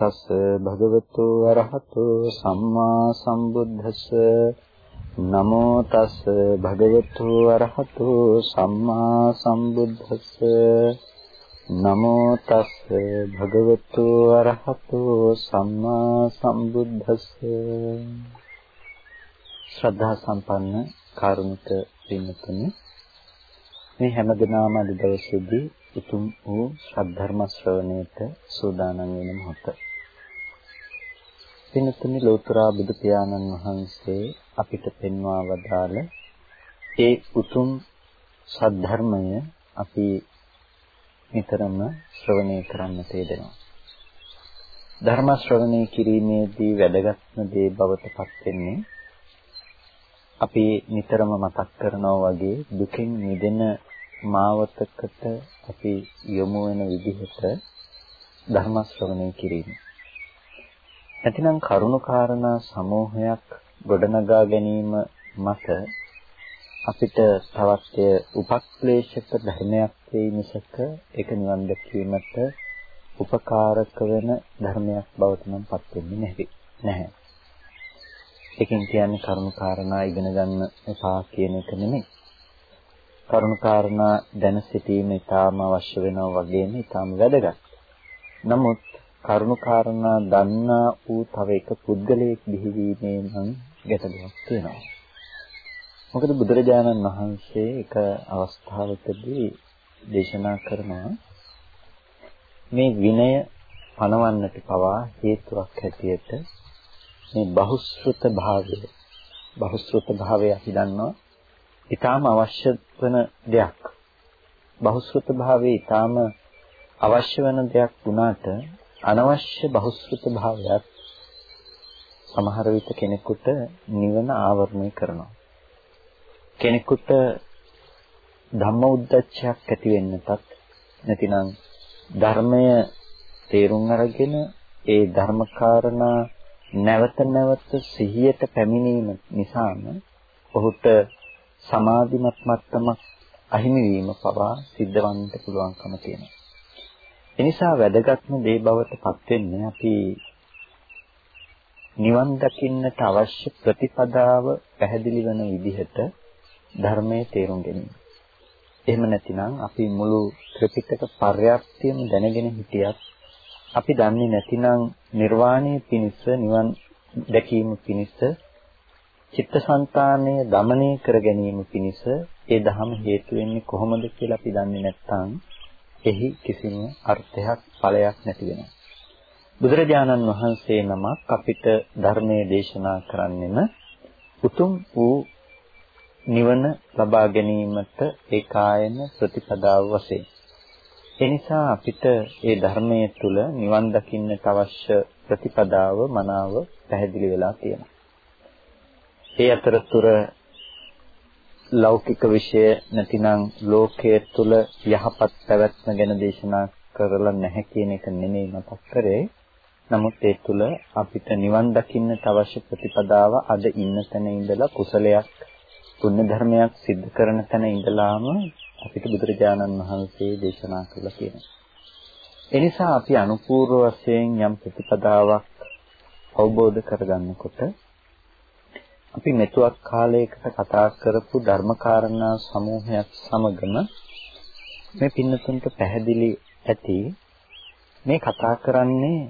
නමෝ තස් භගවතු අරහතු සම්මා සම්බුද්දස්ස නමෝ තස් භගවතු අරහතු සම්මා සම්බුද්දස්ස නමෝ තස් භගවතු අරහතු සම්මා සම්බුද්දස්ස ශ්‍රද්ධා සම්පන්න කාරුණික පින්තුනි මේ හැමදෙනාම අද දවසේදී උතුම් වූ ශ්‍රද්ධර්ම ශ්‍රවණයට සූදානම් වෙන මොහොත. පින්තුනි ලෝතර බුදු පියාණන් වහන්සේ අපිට පෙන්වා වදාළ ඒ උතුම් සද්ධර්මය අපි නිතරම ශ්‍රවණය කරන්නට යෙදෙනවා. ධර්ම ශ්‍රවණය කිරීමේදී වැදගත්ම දේ බවට පත් වෙන්නේ අපි නිතරම මතක් කරනවා වගේ දුකින් මිදෙන මාවතකට අපි යොමු වෙන විදිහට ධර්ම ශ්‍රවණය කිරීම. නැතිනම් කරුණාකාරණා සමූහයක් ගොඩනගා ගැනීම මත අපිට තවත් උපක්ලේශක ධර්මයක් වෙයි මිසක ඒක නිවන් දැකීමට උපකාරක වෙන ධර්මයක් බවට නම් පත් වෙන්නේ නැහැ. ඒකෙන් කියන්නේ කරුණාකාරණා ඉගෙන ගන්න එපා කියන එක නෙමෙයි. කරුණාකාරණා දැන සිටීම ඉතාම අවශ්‍ය වෙනවා වගේම ඉතාම වැදගත්. නමුත් කරුණාකාරණා දන්නා වූ තව එක පුද්ගලයෙක් බිහිවීමේ නම් ගැටලුවක් තියෙනවා. මොකද බුදුරජාණන් වහන්සේ එක අවස්ථාවකදී දේශනා කරනවා මේ විනය පනවන්නට පවා හේතුවක් හැටියට මේ බහුශෘත භාවය බහුශෘත භාවය අපි දන්නවා ඊටාම අවශ්‍ය වෙන දෙයක්. බහුශෘත භාවයේ ඊටාම අවශ්‍ය වෙන දෙයක් වුණාට අනවශ්‍ය බහුශෘත භාවයක් සමහර විට කෙනෙකුට නිවන ආවරණය කරනවා. කෙනෙකුට ධම්ම උද්දච්චයක් ඇති වෙන්නටත් නැතිනම් ධර්මය තේරුම් අරගෙන ඒ ධර්මකාරණා නැවත නැවත සිහියට පැමිණීම නිසාම ඔහුට සමාධිමත් මට්ටමක් අහිමි වීම පවා සිද්ධවන්නට පුළුවන්කම තියෙනවා. එනිසා වැදගත්ම දේ බවට පත් වෙන්නේ අපි නිවන් දකින්නට අවශ්‍ය ප්‍රතිපදාව පැහැදිලි වෙන විදිහට ධර්මයේ තේරුම් ගැනීම. එහෙම නැතිනම් අපි මුළු ත්‍රිපිටක පර්යාප්තියම දැනගෙන හිටියත් අපි දන්නේ නැතිනම් නිර්වාණය පිණිස නිවන් දැකීම පිණිස චිත්තසංතානය দমনය කර ගැනීම පිණිස ඒ ධම හේතු වෙන්නේ කොහොමද කියලා අපි දන්නේ නැත්නම් එහි කිසිම අර්ථයක් ඵලයක් නැති වෙනවා. බුදුරජාණන් වහන්සේ නමක් අපිට ධර්මයේ දේශනා කරන්නෙම උතුම් වූ නිවන ලබා ගැනීමට ඒකායන ප්‍රතිපදාව වශයෙන්. ඒ නිසා අපිට මේ ධර්මයේ තුල නිවන් දකින්නට අවශ්‍ය ප්‍රතිපදාව මනාව පැහැදිලි වෙලා තියෙනවා. ඒ අතරතුර ලෞකික විෂය නැතිනම් ලෝකයේ තුල යහපත් පැවැත්ම ගැන දේශනා කරලා නැහැ කියන එක නෙමෙයි මතක් කරේ. නමුත් ඒ තුල අපිට නිවන් දකින්නට අවශ්‍ය ප්‍රතිපදාව අද ඉන්න තැන ඉඳලා කුසලයක් පුණ්‍ය ධර්මයක් සිද්ධ කරන තැන ඉඳලාම අපිට බුදුරජාණන් වහන්සේ දේශනා කළා කියනවා. එනිසා අපි අනුපූර්ව වශයෙන් යම් ප්‍රතිපදාවක් අවබෝධ කරගන්නකොට අපි මෙතුවක් කාලයකට කතා කරපු ධර්මකාරණා සමූහයක් සමගම මේ පින්නතුන්ට පැහැදිලි ඇති මේ කතා කරන්නේ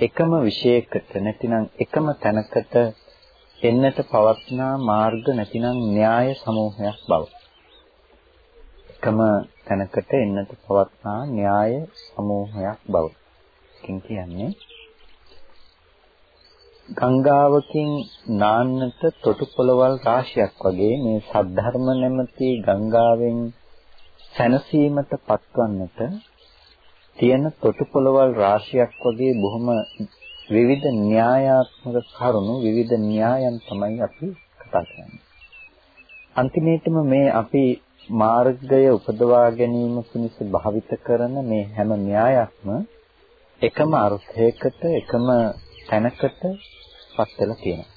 එකම විෂයකට නැතිනම් එකම තැනකට එන්නට පවත්නා මාර්ග නැතිනම් න්‍යාය සමූහයක් බව. එකම තැනකට එන්නට පවත්නා න්‍යාය සමූහයක් බව. කියන්නේ ගංගාවකින් නාන්නට තොටුපළවල් රාශියක් වගේ මේ සද්ධර්ම නැමැති ගංගාවෙන් සැනසීමට පත්වන්නට තියෙන තොටුපළවල් රාශියක් වගේ බොහොම විවිධ න්‍යායාත්මක කරුණු විවිධ න්‍යායන් තමයි අපි කතා කරන්නේ. අන්තිමේටම මේ අපි මාර්ගය උපදවා ගැනීම පිණිස භාවිත කරන මේ හැම න්‍යායක්ම එකම අර්ථයකට එකම තැනකට පත් වෙලා තියෙනවා.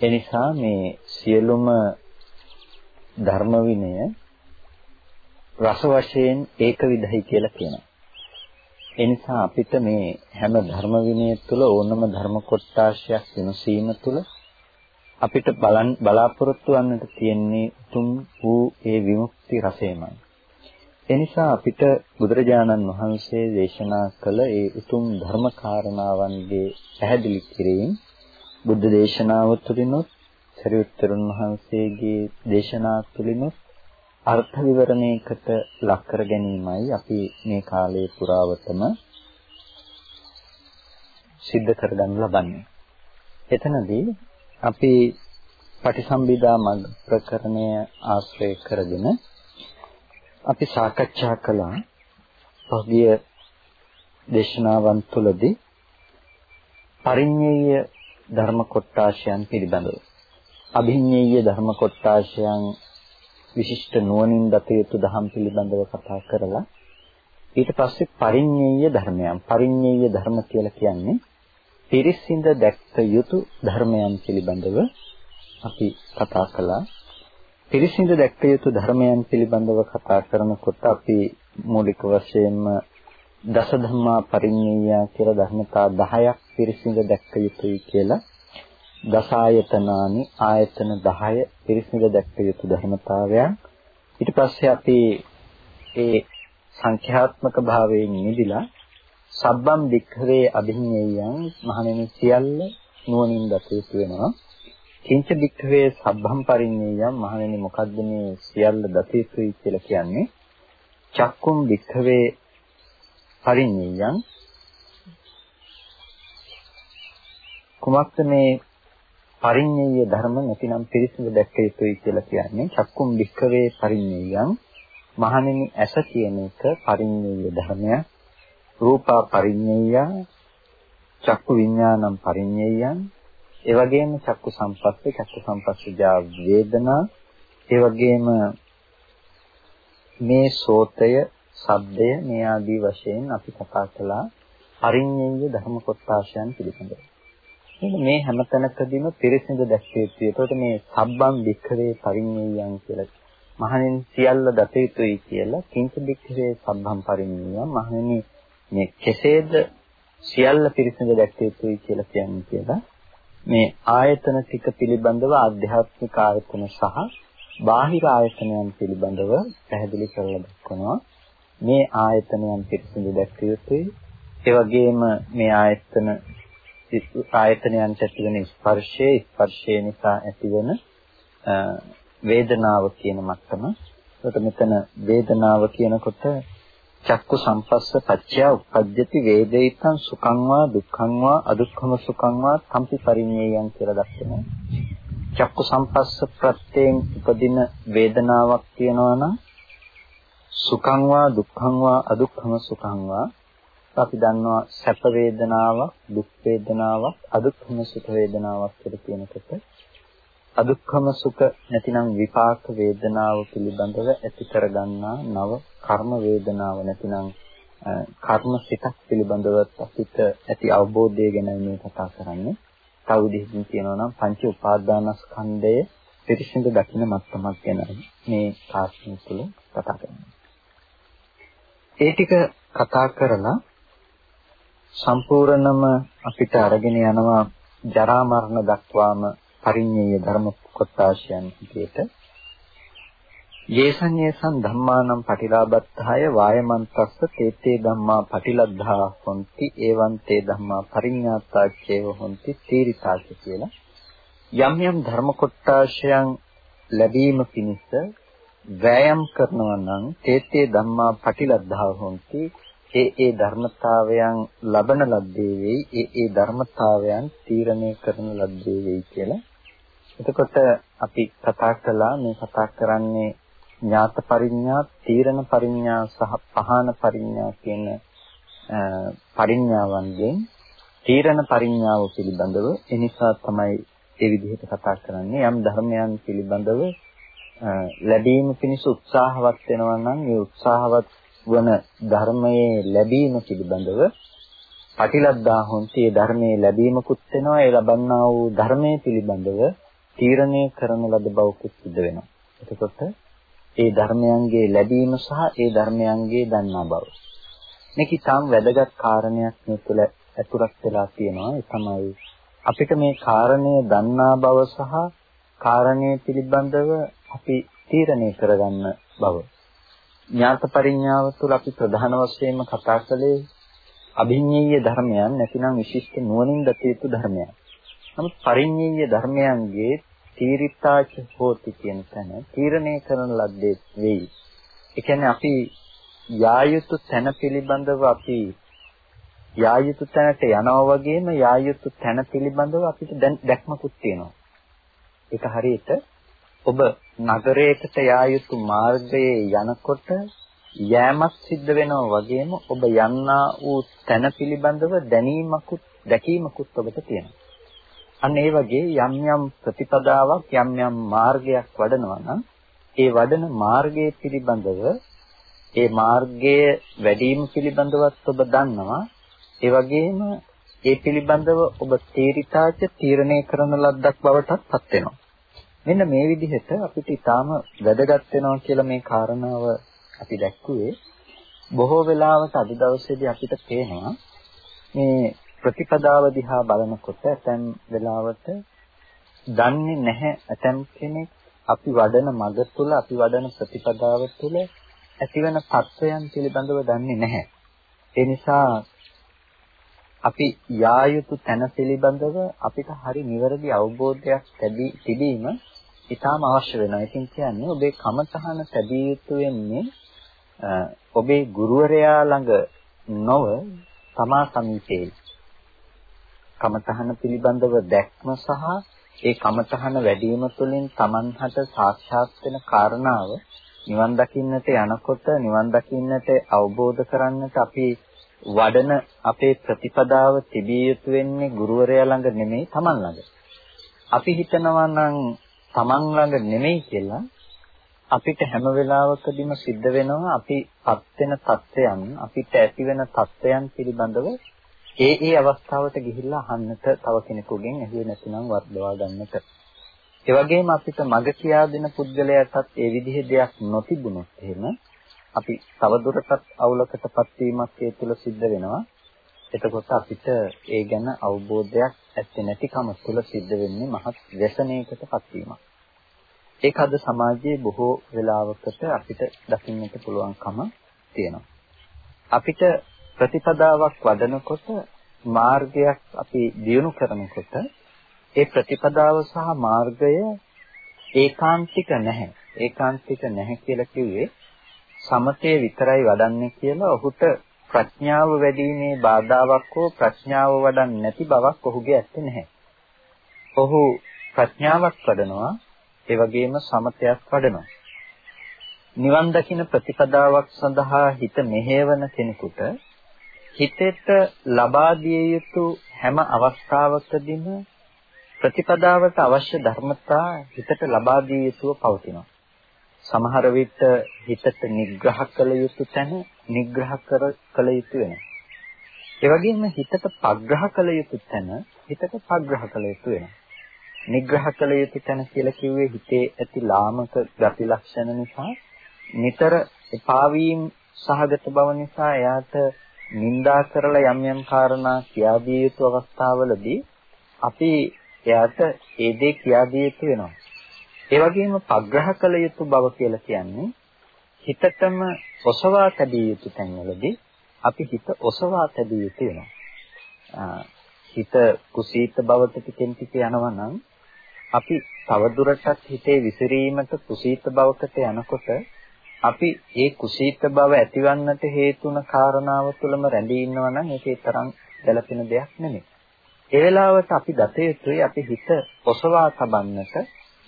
ඒ නිසා මේ සියලුම ධර්ම විනය රස වශයෙන් ඒක විදහයි කියලා කියනවා. ඒ නිසා අපිට මේ හැම ධර්ම විනය තුළ ඕනම ධර්ම කොටාශයක් විමසීම තුළ අපිට බලන් බලාපොරොත්තු වන්නට තියෙන්නේ තුන් වූ ඒ විමුක්ති රසයමයි. ඒ නිසා අපිට බුදුරජාණන් වහන්සේ දේශනා කළ ඒ උතුම් ධර්ම කාරණාවන්ගේ පැහැදිලි කිරීම බුද්ධ දේශනාව තුළිනුත් සරියුත්තරුන් වහන්සේගේ දේශනා තුළිනුත් අර්ථ විවරණයකට ලක් කර ගැනීමයි අපි මේ කාලයේ පුරාවටම සිද්ධ කරගන්න ලබන්නේ. එතනදී අපි පටිසම්භිදා මග්ග ප්‍රකරණය ආශ්‍රය කරගෙන අපි සාකච්ඡා කළා. පහුගිය දේශනාවන් තුළදී පරිඤ්ඤය ධර්ම කොටාශයන් පිළිබඳව. අභිඤ්ඤය ධර්ම කොටාශයන් විශිෂ්ට නුවණින් දත යුතු දහම් පිළිබඳව කතා කරලා ඊට පස්සේ පරිඤ්ඤය ධර්මයන් පරිඤ්ඤය ධර්ම කියලා කියන්නේ පිරිසිඳ දැක්ක යුතු ධර්මයන් පිළිබඳව අපි කතා කළා. පිරිසිඳ දැක්ක යුතු ධර්මයන් පිළිබඳව කතා කරනකොට අපි මූලික වශයෙන්ම දස ධම්මා පරිඤ්ඤය කියලා ධර්මතා 10ක් පිරිසිඳ දැක්ක යුතුයි කියලා දසායතනානි ආයතන 10 පිරිසිදු දැක්ක යුතු ධර්මතාවයන්. ඊට පස්සේ අපි ඒ සංඛ්‍යාත්මක භාවයෙන් නිදිලා සබ්බම් වික්ඛවේ අභිඤ්ඤයයන් මහණෙනි සියල්ල නුවණින් දත යුතු වෙනවා. කිංච වික්ඛවේ සබ්බම් පරිඤ්ඤයයන් මහණෙනි මොකද්ද මේ සියල්ල දත යුතුයි කියලා කියන්නේ? චක්කුම් වික්ඛවේ පරිඤ්ඤයයන් කුමක්ද මේ පරිඤ්ඤය ධර්ම නැතිනම් පිරිසිදු දැක්ක යුතුයි කියලා කියන්නේ? චක්කුම් වික්කවේ පරිඤ්ඤයයන් මහණෙනි ඇස කියන එක පරිඤ්ඤය ධර්මයක්. රූපා පරිඤ්ඤය. චක්කු විඥානම් පරිඤ්ඤයයන් ඒ වගේම චක්කු සම්පස්සේ චක්කු සම්පස්සජා වේදනා ඒ වගේම මේ සෝතය ශබ්දය මේ ආදී වශයෙන් අපි කතා කළා පරිඤ්ඤය ධර්ම කොටාශයන් පිළිබඳව මේ හැමතැනකදීම පිරිසිදු දැක්විය යුතුයි. ඒකට මේ සබ්බම් වික්ඛවේ පරිඤ්ඤයයන් කියලා මහණෙනි සියල්ල දත යුතුයි කියලා කිංච වික්ඛවේ සබ්බම් පරිඤ්ඤයයන් මහණෙනි මේ කෙසේද සියල්ල පිරිසිදු දැක්විය යුතුයි කියලා කියන්නේ කියලා මේ ආයතන ටික පිළිබඳව ආධ්‍යාත්මික ආයතන සහ බාහිර ආයතනයන් පිළිබඳව පැහැදිලි කරලා දක්වනවා. මේ ආයතනයන් පිරිසිදු දැක්විය යුතුයි. ඒ වගේම මේ ආයතන ආයතනයන්ට ඇතිවන ස්පර්ශයේ ස්පර්ශය නිසා ඇතිවන වේදනාව කියන මට්ටම. ඒකට මෙතන වේදනාව කියනකොට චක්කු සම්පස්ස පච්චය උපජ්ජති වේදිතං සුඛං වා දුක්ඛං වා අදුක්ඛම සුඛං වා සම්පි පරිඤ්ඤයයන් කියලා දක්වනවා. චක්කු සම්පස්ස ප්‍රත්‍යයෙන් උපදින වේදනාවක් තියෙනවා නම් සුඛං වා දුක්ඛං වා අදුක්ඛම සුඛං වා අපි දන්නවා සැප වේදනාවක්, දුක් වේදනාවක්, අදුක්ඛම සුඛ වේදනාවක් කියලා කියනකොට අදුක්ඛම සුඛ නැතිනම් විපාක වේදනාව පිළිබඳව ඇති කරගන්නා නව කර්ම වේදනාව නැතිනම් කර්ම සිතක් පිළිබඳව අපිට ඇති අවබෝධය ගැන මේ කතා කරන්නේ. තව විදිහකින් කියනවා නම් පංච උපාදානස්කන්ධය පිරිසිදු දකින්න මත්තමක් ගැන මේ කාර්යය තුළ කතා කරනවා. ඒ ටික කතා කරලා සම්පූර්ණම අපිට අරගෙන යනවා ජරා මරණ දක්වාම පරිඤ්ඤය ධර්ම කොටාශයන් විදිහට. යේසං යේසං ධම්මානම් පටිලාබත්තාය වායමන්තස්ස තේත්තේ ධම්මා පටිලද්ධා හොಂತಿ ඒවන්තේ ධම්මා පරිඤ්ඤාතා චේව හොಂತಿ තීරිසාච කියලා. යම් යම් ධර්ම කොටාශයන් ලැබීම පිණිස වෑයම් කරනවා නම් තේත්තේ ධම්මා පටිලද්ධා හොಂತಿ ඒ ඒ ධර්මතාවයන් ලබන ලද්දේ වෙයි ඒ ඒ ධර්මතාවයන් තීරණය කරන ලද්දේ වෙයි කියලා. එතකොට අපි කතා කළා මේ කතා කරන්නේ ඥාත පරිඥා, තීරණ පරිඥා සහ පහාන පරිඥා කියන පරිඥාවන්ගෙන් තීරණ පරිඥාව පිළිබඳව එනිසා තමයි ඒ විදිහට කතා කරන්නේ. යම් ධර්මයන් පිළිබඳව ලැබීම පිණිස උත්සාහවත් වෙනවා නම් ඒ උත්සාහවත් වන ධර්මයේ ලැබීම පිළිබඳව පටිලද්දා හොන්ති ඒ ධර්මයේ ලැබීමකුත් වෙනවා. ඒ ලබන්නා වූ ධර්මයේ පිළිබඳව තීරණය කරන ලද බවකුත් සිද්ධ වෙනවා. එතකොට ඒ ධර්මයන්ගේ ලැබීම සහ ඒ ධර්මයන්ගේ දන්නා බව. මේක ඊටාම් වැදගත් කාරණයක් මේ තුළ ඇතුළත් වෙලා තියෙනවා. ඒ තමයි අපිට මේ කාරණය දන්නා බව සහ කාරණය පිළිබඳව අපි තීරණය කරගන්න බව. ඥාත පරිඥාව තුළ අපි ප්‍රධාන වශයෙන්ම කතා කළේ අභිඤ්ඤේය ධර්මයන් නැතිනම් විශිෂ්ට නුවණින් දත යුතු ධර්මයන්. නමුත් පරිඤ්ඤේය ධර්මයන්ගේ තීරිතාච හෝති කියන තැන තීරණය කරන ලද්දේ වෙයි. ඒ කියන්නේ අපි යා යුතු තැන පිළිබඳව අපි යා යුතු තැනට යනවා වගේම යා යුතු තැන පිළිබඳව අපිට දැක්මකුත් තියෙනවා. ඒක හරියට ඔබ නගරයකට යා යුතු මාර්ගයේ යනකොට යෑමක් සිද්ධ වෙනවා වගේම ඔබ යන්නා වූ තැන පිළිබඳව දැනීමකුත් දැකීමකුත් ඔබට තියෙනවා. අන්න ඒ වගේ යම් යම් ප්‍රතිපදාවක් යම් යම් මාර්ගයක් වඩනවා නම් ඒ වඩන මාර්ගයේ පිළිබඳව ඒ මාර්ගයේ වැඩිම පිළිබඳවත් ඔබ දන්නවා. ඒ වගේම ඒ පිළිබඳව ඔබ තීරිතාච තීරණය කරන ලද්දක් බවටත් පත් වෙනවා. මෙන්න මේ විදිහට අපිට ඊටාම වැදගත් වෙනවා කියලා මේ කාරණාව අපි දැක්කුවේ. බොහෝ වෙලාවට අද දවසේදී අපිට පේනවා මේ ප්‍රතිපදාව දිහා බලනකොට ඇතැම් වෙලාවට දන්නේ නැහැ ඇතැම් කෙනෙක් අපි වඩන මඟ තුළ අපි වඩන ප්‍රතිපදාව තුළ ඇතිවන තත්වයන් පිළිබඳව දන්නේ නැහැ. ඒ නිසා අපි යා යුතු තැන පිළිබඳව අපිට හරි නිවැරදි අවබෝධයක් තිබීම ඉතාම අවශ්‍ය වෙනවා. ඉතින් කියන්නේ ඔබේ කමතහන තැබිය යුතු වෙන්නේ ඔබේ ගුරුවරයා ළඟ නොව තමා සමීපයේ. කමතහන පිළිබඳව දැක්ම සහ ඒ කමතහන වැඩි වීම තුළින් Tamanහට සාක්ෂාත් වෙන කාරණාව නිවන් දකින්නට යනකොට නිවන් දකින්නට අවබෝධ කරන්නට අපි වඩන අපේ ප්‍රතිපදාව තිබිය යුතු වෙන්නේ ගුරුවරයා ළඟ නෙමෙයි Taman ළඟ. අපි හිතනවා නම් Taman ළඟ නෙමෙයි කියලා අපිට හැම වෙලාවකදීම සිද්ධ වෙනවා අපි පත් වෙන தත්වයන් අපිට ඇති වෙන தත්වයන් පිළිබඳව ඒ ඒ අවස්ථාවට ගිහිල්ලා අහන්නට තව කෙනෙකුගෙන් ඇහුවේ නැතිනම් වර්ධවා ගන්නට. ඒ වගේම අපිට මග කියා දෙන පුද්ගලයාටත් ඒ විදිහේ දෙයක් නොතිබුණොත් එහෙම අපි තවදුරටත් අවුලකටපත් වීමක් ඒ තුළ සිද්ධ වෙනවා. එතකොට අපිට ඒ ගැන අවබෝධයක් ඇත්තේ නැතිකම තුළ සිද්ධ වෙන්නේ මහත් වැසණයකටපත් වීමක්. ඒක අද සමාජයේ බොහෝ වෙලාවකට අපිට දකින්නට පුළුවන්කම තියෙනවා. අපිට ප්‍රතිපදාවක් වඩනකොට මාර්ගයක් අපි දියුණු කරනකොට ඒ ප්‍රතිපදාව සහ මාර්ගය ඒකාන්තික නැහැ. ඒකාන්තික නැහැ කියලා කිව්වේ සමතේ විතරයි වඩන්නේ කියලා ඔහුට ප්‍රඥාව වැඩිීමේ බාධාවක් හෝ ප්‍රඥාව වඩන්නේ නැති බවක් ඔහුගේ ඇත්තේ නැහැ. ඔහු ප්‍රඥාවක් වඩනවා ඒ වගේම සමතයක් වඩනවා. නිවන් දකින ප්‍රතිපදාවක් සඳහා හිත මෙහෙවන කෙනෙකුට හිතේට ලබා දිය යුතු හැම අවස්ථාවකදීම ප්‍රතිපදාවට අවශ්‍ය ධර්මතා හිතට ලබා දිය යුතුව පවතිනවා. සමහර විට හිතට නිග්‍රහ කළ යුතු තැන නිග්‍රහ කළ යුතු වෙනවා. ඒ වගේම හිතට පග්‍රහ කළ යුතු තැන හිතට පග්‍රහ කළ යුතු වෙනවා. නිග්‍රහ කළ යුතු තැන කියලා කිව්වේ හිතේ ඇති ලාමක ගති ලක්ෂණ නිසා නිතර එපා වීම සහගත බව නිසා එයාට නිඳා කරලා යම් යම් කාරණා කියා දිය යුතු අවස්ථාවලදී අපි එයාට ඒ දේ කියා දිය යුතු වෙනවා. ඒ වගේම පග්‍රහ කළ යුතු බව කියලා කියන්නේ හිතටම ඔසවා තැබිය යුතු තැන්වලදී අපි හිත ඔසවා තැබිය යුතු වෙනවා. හිත කුසීත බවට ටිකෙන් ටික යනවා නම් අපි තවදුරටත් හිතේ විසිරීමට කුසීත බවකට යනකොට අපි ඒ කුසීත බව ඇතිවන්නට හේතුන කාරණාව තුළම රැඳී ඉන්නවා නම් ඒකේ තරම් ගැළපෙන දෙයක් නෙමෙයි. ඒ වෙලාවට අපි ගත යුතුයි අපි හිත ඔසවා තබන්නට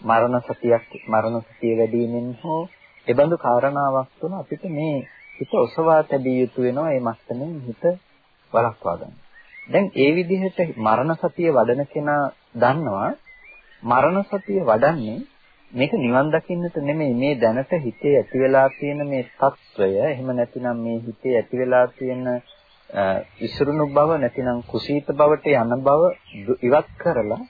මරණ සතියක් මරණ සතිය වැඩිවීමෙන් හෝ ඒබඳු කාරණාවක් තුන අපිට මේ හිත ඔසවා තැබිය යුතු වෙනවා මේ මත්තමින් හිත වළක්වා ගන්න. දැන් ඒ විදිහට මරණ සතිය වඩන කෙනා දන්නවා මරණ සතිය වඩන්නේ මේක නිවන් දකින්නට නෙමෙයි මේ දැනට හිතේ ඇති වෙලා තියෙන මේ తත්වය. එහෙම නැතිනම් මේ හිතේ ඇති වෙලා තියෙන ඉසුරුණු බව නැතිනම් කුසීත බවට යන බව ඉවත් කරලා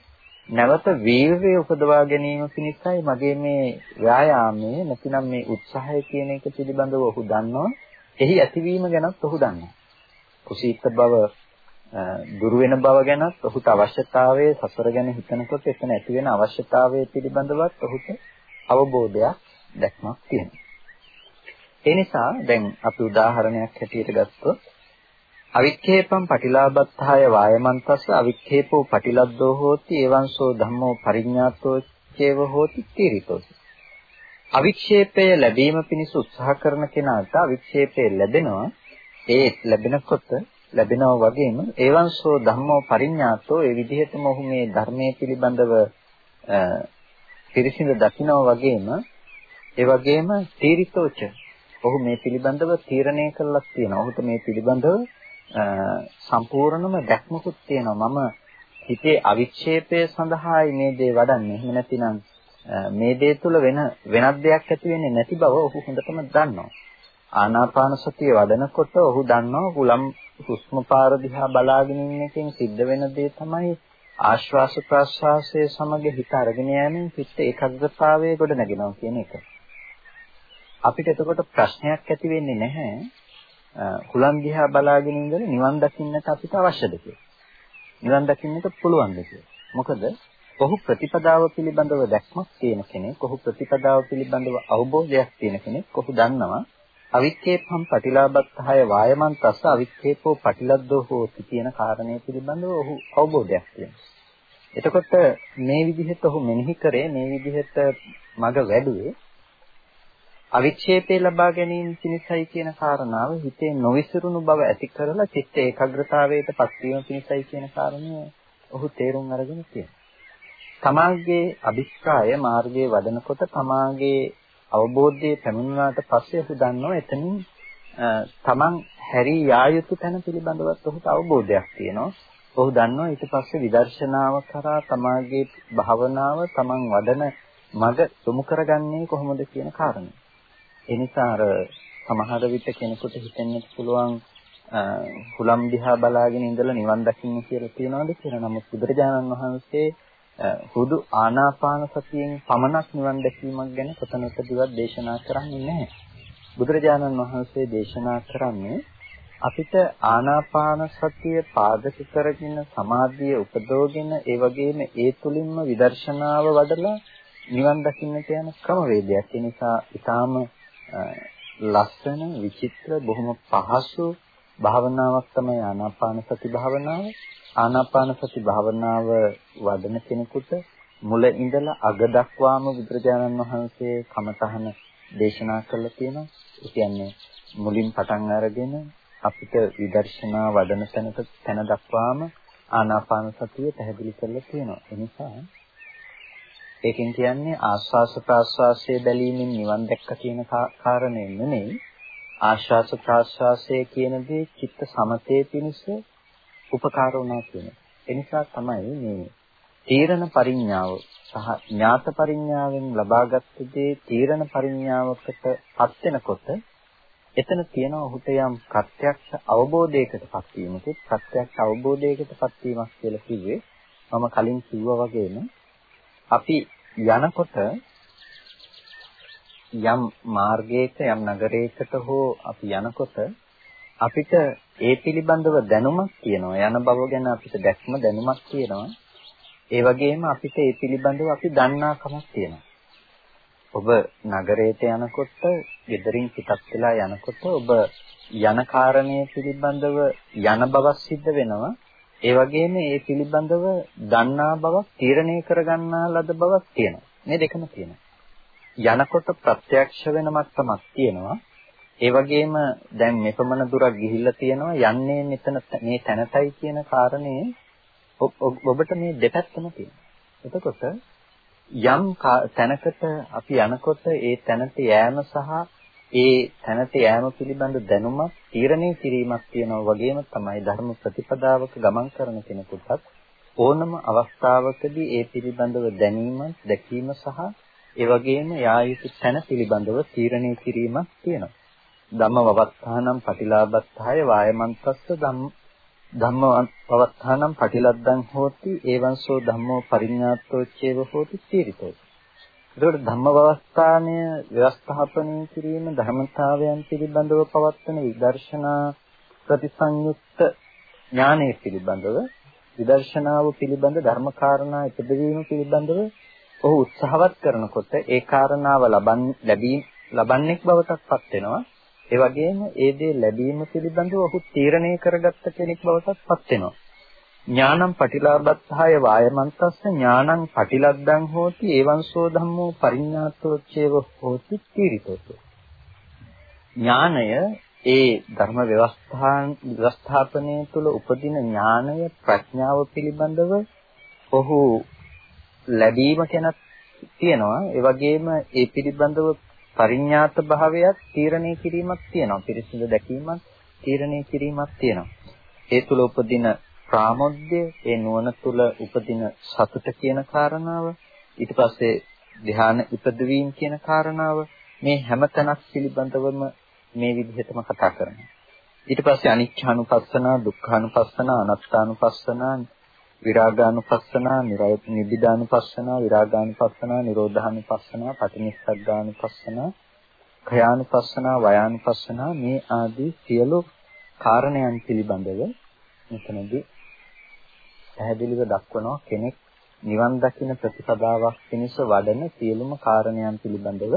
නැවත වීර්යය උපදවා ගැනීම පිණිසයි මගේ මේ ව්‍යායාමයේ නැතිනම් මේ උත්සාහය කියන එක පිළිබඳව ඔහු දන්නවා. එහි ඇතිවීම ගැනත් ඔහු දන්නවා. කුසීත බව දුරු වෙන බව ගැනත් ඔහුට අවශ්‍යතාවයේ සසර ගැන හිතනකොට එතන ඇති වෙන අවශ්‍යතාවය පිළිබඳවත් ඔහුට අවබෝධයක් දැක්මක් තියෙනවා. ඒ නිසා දැන් අපි උදාහරණයක් හැටියට ගත්තොත් අවික්ඛේපම් පටිලාබත්තාය වායමන්තස්ස අවික්ඛේපෝ පටිලද්දෝ හෝති එවංසෝ ධම්මෝ පරිඥාතෝ චේව හෝති තීරිතෝසි අවික්ෂේපය ලැබීම පිණිස උත්සාහ කරන කෙනාට අවික්ෂේපය ලැබෙනවා ඒ ලැබෙනකොට ලැබෙනවා වගේම ඒවංසෝ ධම්මෝ පරිඥාතෝ ඒ විදිහටම ඔහු මේ ධර්මයේ පිළිබඳව පිරිසිඳ දකිනවා වගේම ඒ වගේම තීරිතෝච ඔහු මේ පිළිබඳව තීරණය කළා තියෙනවා. ඔහුට මේ පිළිබඳව සම්පූර්ණම දැක්මකුත් තියෙනවා. මම හිතේ අවික්ෂේපය සඳහායි මේ දේ වඩන්නේ. එහෙම නැතිනම් මේ දේ තුල වෙන වෙනත් දෙයක් ඇති වෙන්නේ නැති බව ඔහු හොඳටම දන්නවා. ආනාපාන සතිය වඩනකොට ඔහු දන්නවා හුලම් හුස්ම පාර දිහා බලාගෙන ඉන්න එකෙන් සිද්ධ වෙන දේ තමයි ආශ්වාස ප්‍රශ්වාසයේ සමග හිත අරගෙන යෑමෙන් පිට ඒකාග්‍රතාවයේ ගොඩ නැගෙනවා කියන එක. අපිට එතකොට ප්‍රශ්නයක් ඇති වෙන්නේ නැහැ. හුලම් දිහා බලාගෙන ඉඳලා නිවන් දකින්නට අපිට අවශ්‍යද කියලා. නිවන් දකින්නට පුළුවන්ද කියලා. මොකද ඔහු ප්‍රතිපදාව පිළිබඳව දැක්මක් තියෙන කෙනෙක්, ඔහු ප්‍රතිපදාව පිළිබඳව අවබෝධයක් තියෙන කෙනෙක්, ඔහු දන්නවා අවික්කේපම් පටිලාබත්හය වායමන්තස්ස අවික්කේපෝ පටිලද්දෝ හෝති කියන කාරණය පිළිබඳව ඔහු අවබෝධයක් තියෙනවා. එතකොට මේ විදිහට ඔහු මෙනෙහි කරේ මේ විදිහට මග වැඩුවේ අවික්ෂේපේ ලබා ගැනීම පිණිසයි කියන කාරණාව හිතේ නොවිසිරුණු බව ඇති කරලා චිත්ත ඒකාග්‍රතාවයට පත්වීම පිණිසයි කියන කාරණය ඔහු තේරුම් අරගෙන තියෙනවා. තමාගේ අභිෂ්කාය මාර්ගයේ වඩනකොට තමාගේ අවබෝධයේ පැමිණුණාට පස්සේ ඔහු දන්නවා එතනින් තමන් හැරී යා යුතු තැන පිළිබඳවත් ඔහුට අවබෝධයක් තියෙනවා. ඔහු දන්නවා ඊට පස්සේ විදර්ශනාව කරා තමාගේ භාවනාව තමන් වඩන මඟ යොමු කරගන්නේ කොහොමද කියන කාරණය. ඒ නිසා අර සමහර විට කෙනෙකුට හිතෙන්නත් පුළුවන් හුලම් දිහා බලාගෙන ඉඳලා නිවන් දකින්න කියලා තියනවාද කියලා. නමුත් බුදුරජාණන් වහන්සේ හුදු ආනාපාන සතියෙන් පමණක් නිවන් දැකීමක් ගැන කොතනකදවත් දේශනා කරන්නේ නැහැ. බුදුරජාණන් වහන්සේ දේශනා කරන්නේ අපිට ආනාපාන සතිය පාදක කරගෙන සමාධිය උපදවගෙන ඒ වගේම ඒ තුලින්ම විදර්ශනාව වඩලා නිවන් දකින්නට යන ක්‍රමවේදයක්. ඒ නිසා ඊටාම ලස්සන විචිත්‍ර බොහොම පහසු භාවනාවක් තමයි ආනාපාන සති භාවනාව. ආනාපාන සති භාවනාව වඩන කෙනෙකුට මුල ඉඳලා අග දක්වාම බුදුරජාණන් වහන්සේ කමතහන දේශනා කළා තියෙනවා. ඒ කියන්නේ මුලින් පටන් අරගෙන අපිට විදර්ශනා වඩන තැනට තැන දක්වාම ආනාපාන සතිය පැහැදිලි කරලා තියෙනවා. ඒ නිසා ඒකෙන් කියන්නේ ආස්වාස ප්‍රාස්වාසයේ බැලීමෙන් නිවන් දැක්ක කියන කාරණය නෙමෙයි ආශ්වාස ප්‍රාශ්වාසය කියන දේ චිත්ත සමතේ පිණිස උපකාර වුණා කියන. ඒ නිසා තමයි මේ තීරණ පරිඥාව සහ ඥාත පරිඥාවෙන් ලබාගත් දේ තීරණ පරිඥාවකට පත් වෙනකොට එතන තියෙන ඔහුට යම් ප්‍රත්‍යක්ෂ අවබෝධයකටපත් වීමකුත් ප්‍රත්‍යක්ෂ අවබෝධයකටපත් වීමක් කියලා කිව්වේ මම කලින් කිව්වා වගේම අපි යනකොට යම් මාර්ගයක යම් නගරයකට හෝ අපි යනකොට අපිට ඒ පිළිබඳව දැනුමක් තියෙනවා. යන බව ගැන අපිට දැක්ම දැනුමක් තියෙනවා. ඒ වගේම අපිට ඒ පිළිබඳව අපි දන්නාකමක් තියෙනවා. ඔබ නගරයට යනකොට ගෙදරින් පිටත් වෙලා යනකොට ඔබ යන කාරණය පිළිබඳව යන බවක් සිද්ධ වෙනවා. ඒ වගේම ඒ පිළිබඳව දන්නා බවක් තීරණය කරගන්නා ලද බවක් තියෙනවා. මේ දෙකම තියෙනවා. යනකොට ප්‍රත්‍යක්ෂ වෙන මට්ටමක් තියෙනවා ඒ වගේම දැන් මෙපමණ දුරක් ගිහිල්ලා තියෙනවා යන්නේ මෙතන මේ තැනටයි කියන කාරණේ ඔබට මේ දෙපැත්තම තියෙනවා. එතකොට යම් තැනකට අපි යනකොට ඒ තැනට යෑම සහ ඒ තැනට යෑම පිළිබඳ දැනුමක් තීරණය කිරීමක් තියෙනවා වගේම තමයි ධර්ම ප්‍රතිපදාවක ගමන් කරන කෙනෙකුටත් ඕනම අවස්ථාවකදී ඒ පිළිබඳව දැනීම, දැකීම සහ ඒ වගේම යා යුතු තැන පිළිබඳව තීරණය කිරීමක් තියෙනවා. ධම්මවවත්තානම් පටිලාබත්තාය වායමන්තස්ස ධම්මවවත්තානම් පටිලද්දං හෝති එවංසෝ ධම්මෝ පරිඥාත්තෝ චේව හෝති තීරිතෝ එතකොට ධම්මවවස්ථානය ව්‍යවස්ථාපනය කිරීම ධර්මතාවයන් පිළිබඳව පවත්වන විදර්ශනා ප්‍රතිසංයුක්ත ඥානය පිළිබඳව විදර්ශනාව පිළිබඳ ධර්මකාරණා ඉදවීම පිළිබඳව ඔහු උත්සාහවත් කරනකොට ඒ කාරණාව ලබන් ලැබී ලබන්නේක් බවටත් පත් වෙනවා. ඒ වගේම ඒ දේ ලැබීම පිළිබඳව ඔහු තීරණය කරගත්ත කෙනෙක් බවටත් පත් වෙනවා. ඥානං පටිලාබත්තාය වායමන්තස්ස ඥානං පටිලද්දං හෝති එවංසෝ ධම්මෝ පරිඤ්ඤාතෝච්චේව හෝති තීරිතෝතු ඥානය ඒ ධර්ම ව්‍යවස්ථාන් ව්‍යවස්ථාපනය තුළ උපදින ඥානය ප්‍රඥාව පිළිබඳව ඔහු ලැබීම කෙනක් තියෙනවා. ඒ වගේම ඒ පිළිබඳව පරිඥාත භාවයක් තීරණය කිරීමක් තියෙනවා. පිරිසිදු දැකීමක් තීරණය කිරීමක් තියෙනවා. ඒ තුල උපදින ප්‍රාමොද්‍ය ඒ නුවණ තුල උපදින සතුට කියන කාරණාව ඊට පස්සේ ධ්‍යාන ඉපදවීම කියන කාරණාව මේ හැමතැනක් පිළිබඳවම මේ විදිහටම කතා කරනවා. ඊට පස්සේ අනිච්චානුපස්සනා දුක්ඛානුපස්සනා අනාත්තානුපස්සනා විරාගානුපස්සනා නිබ්බිදානුපස්සනා විරාගානුපස්සනා නිරෝධානුපස්සනා පටිනිස්සග්ගානුපස්සනා khයානුපස්සනා වයානුපස්සනා මේ ආදී සියලු කාරණයන් පිළිබඳව මෙතනදී පැහැදිලිව දක්වනවා. කෙනෙක් නිවන් දකින ප්‍රතිපදාවක් පිණිස වඩන සියලුම කාරණයන් පිළිබඳව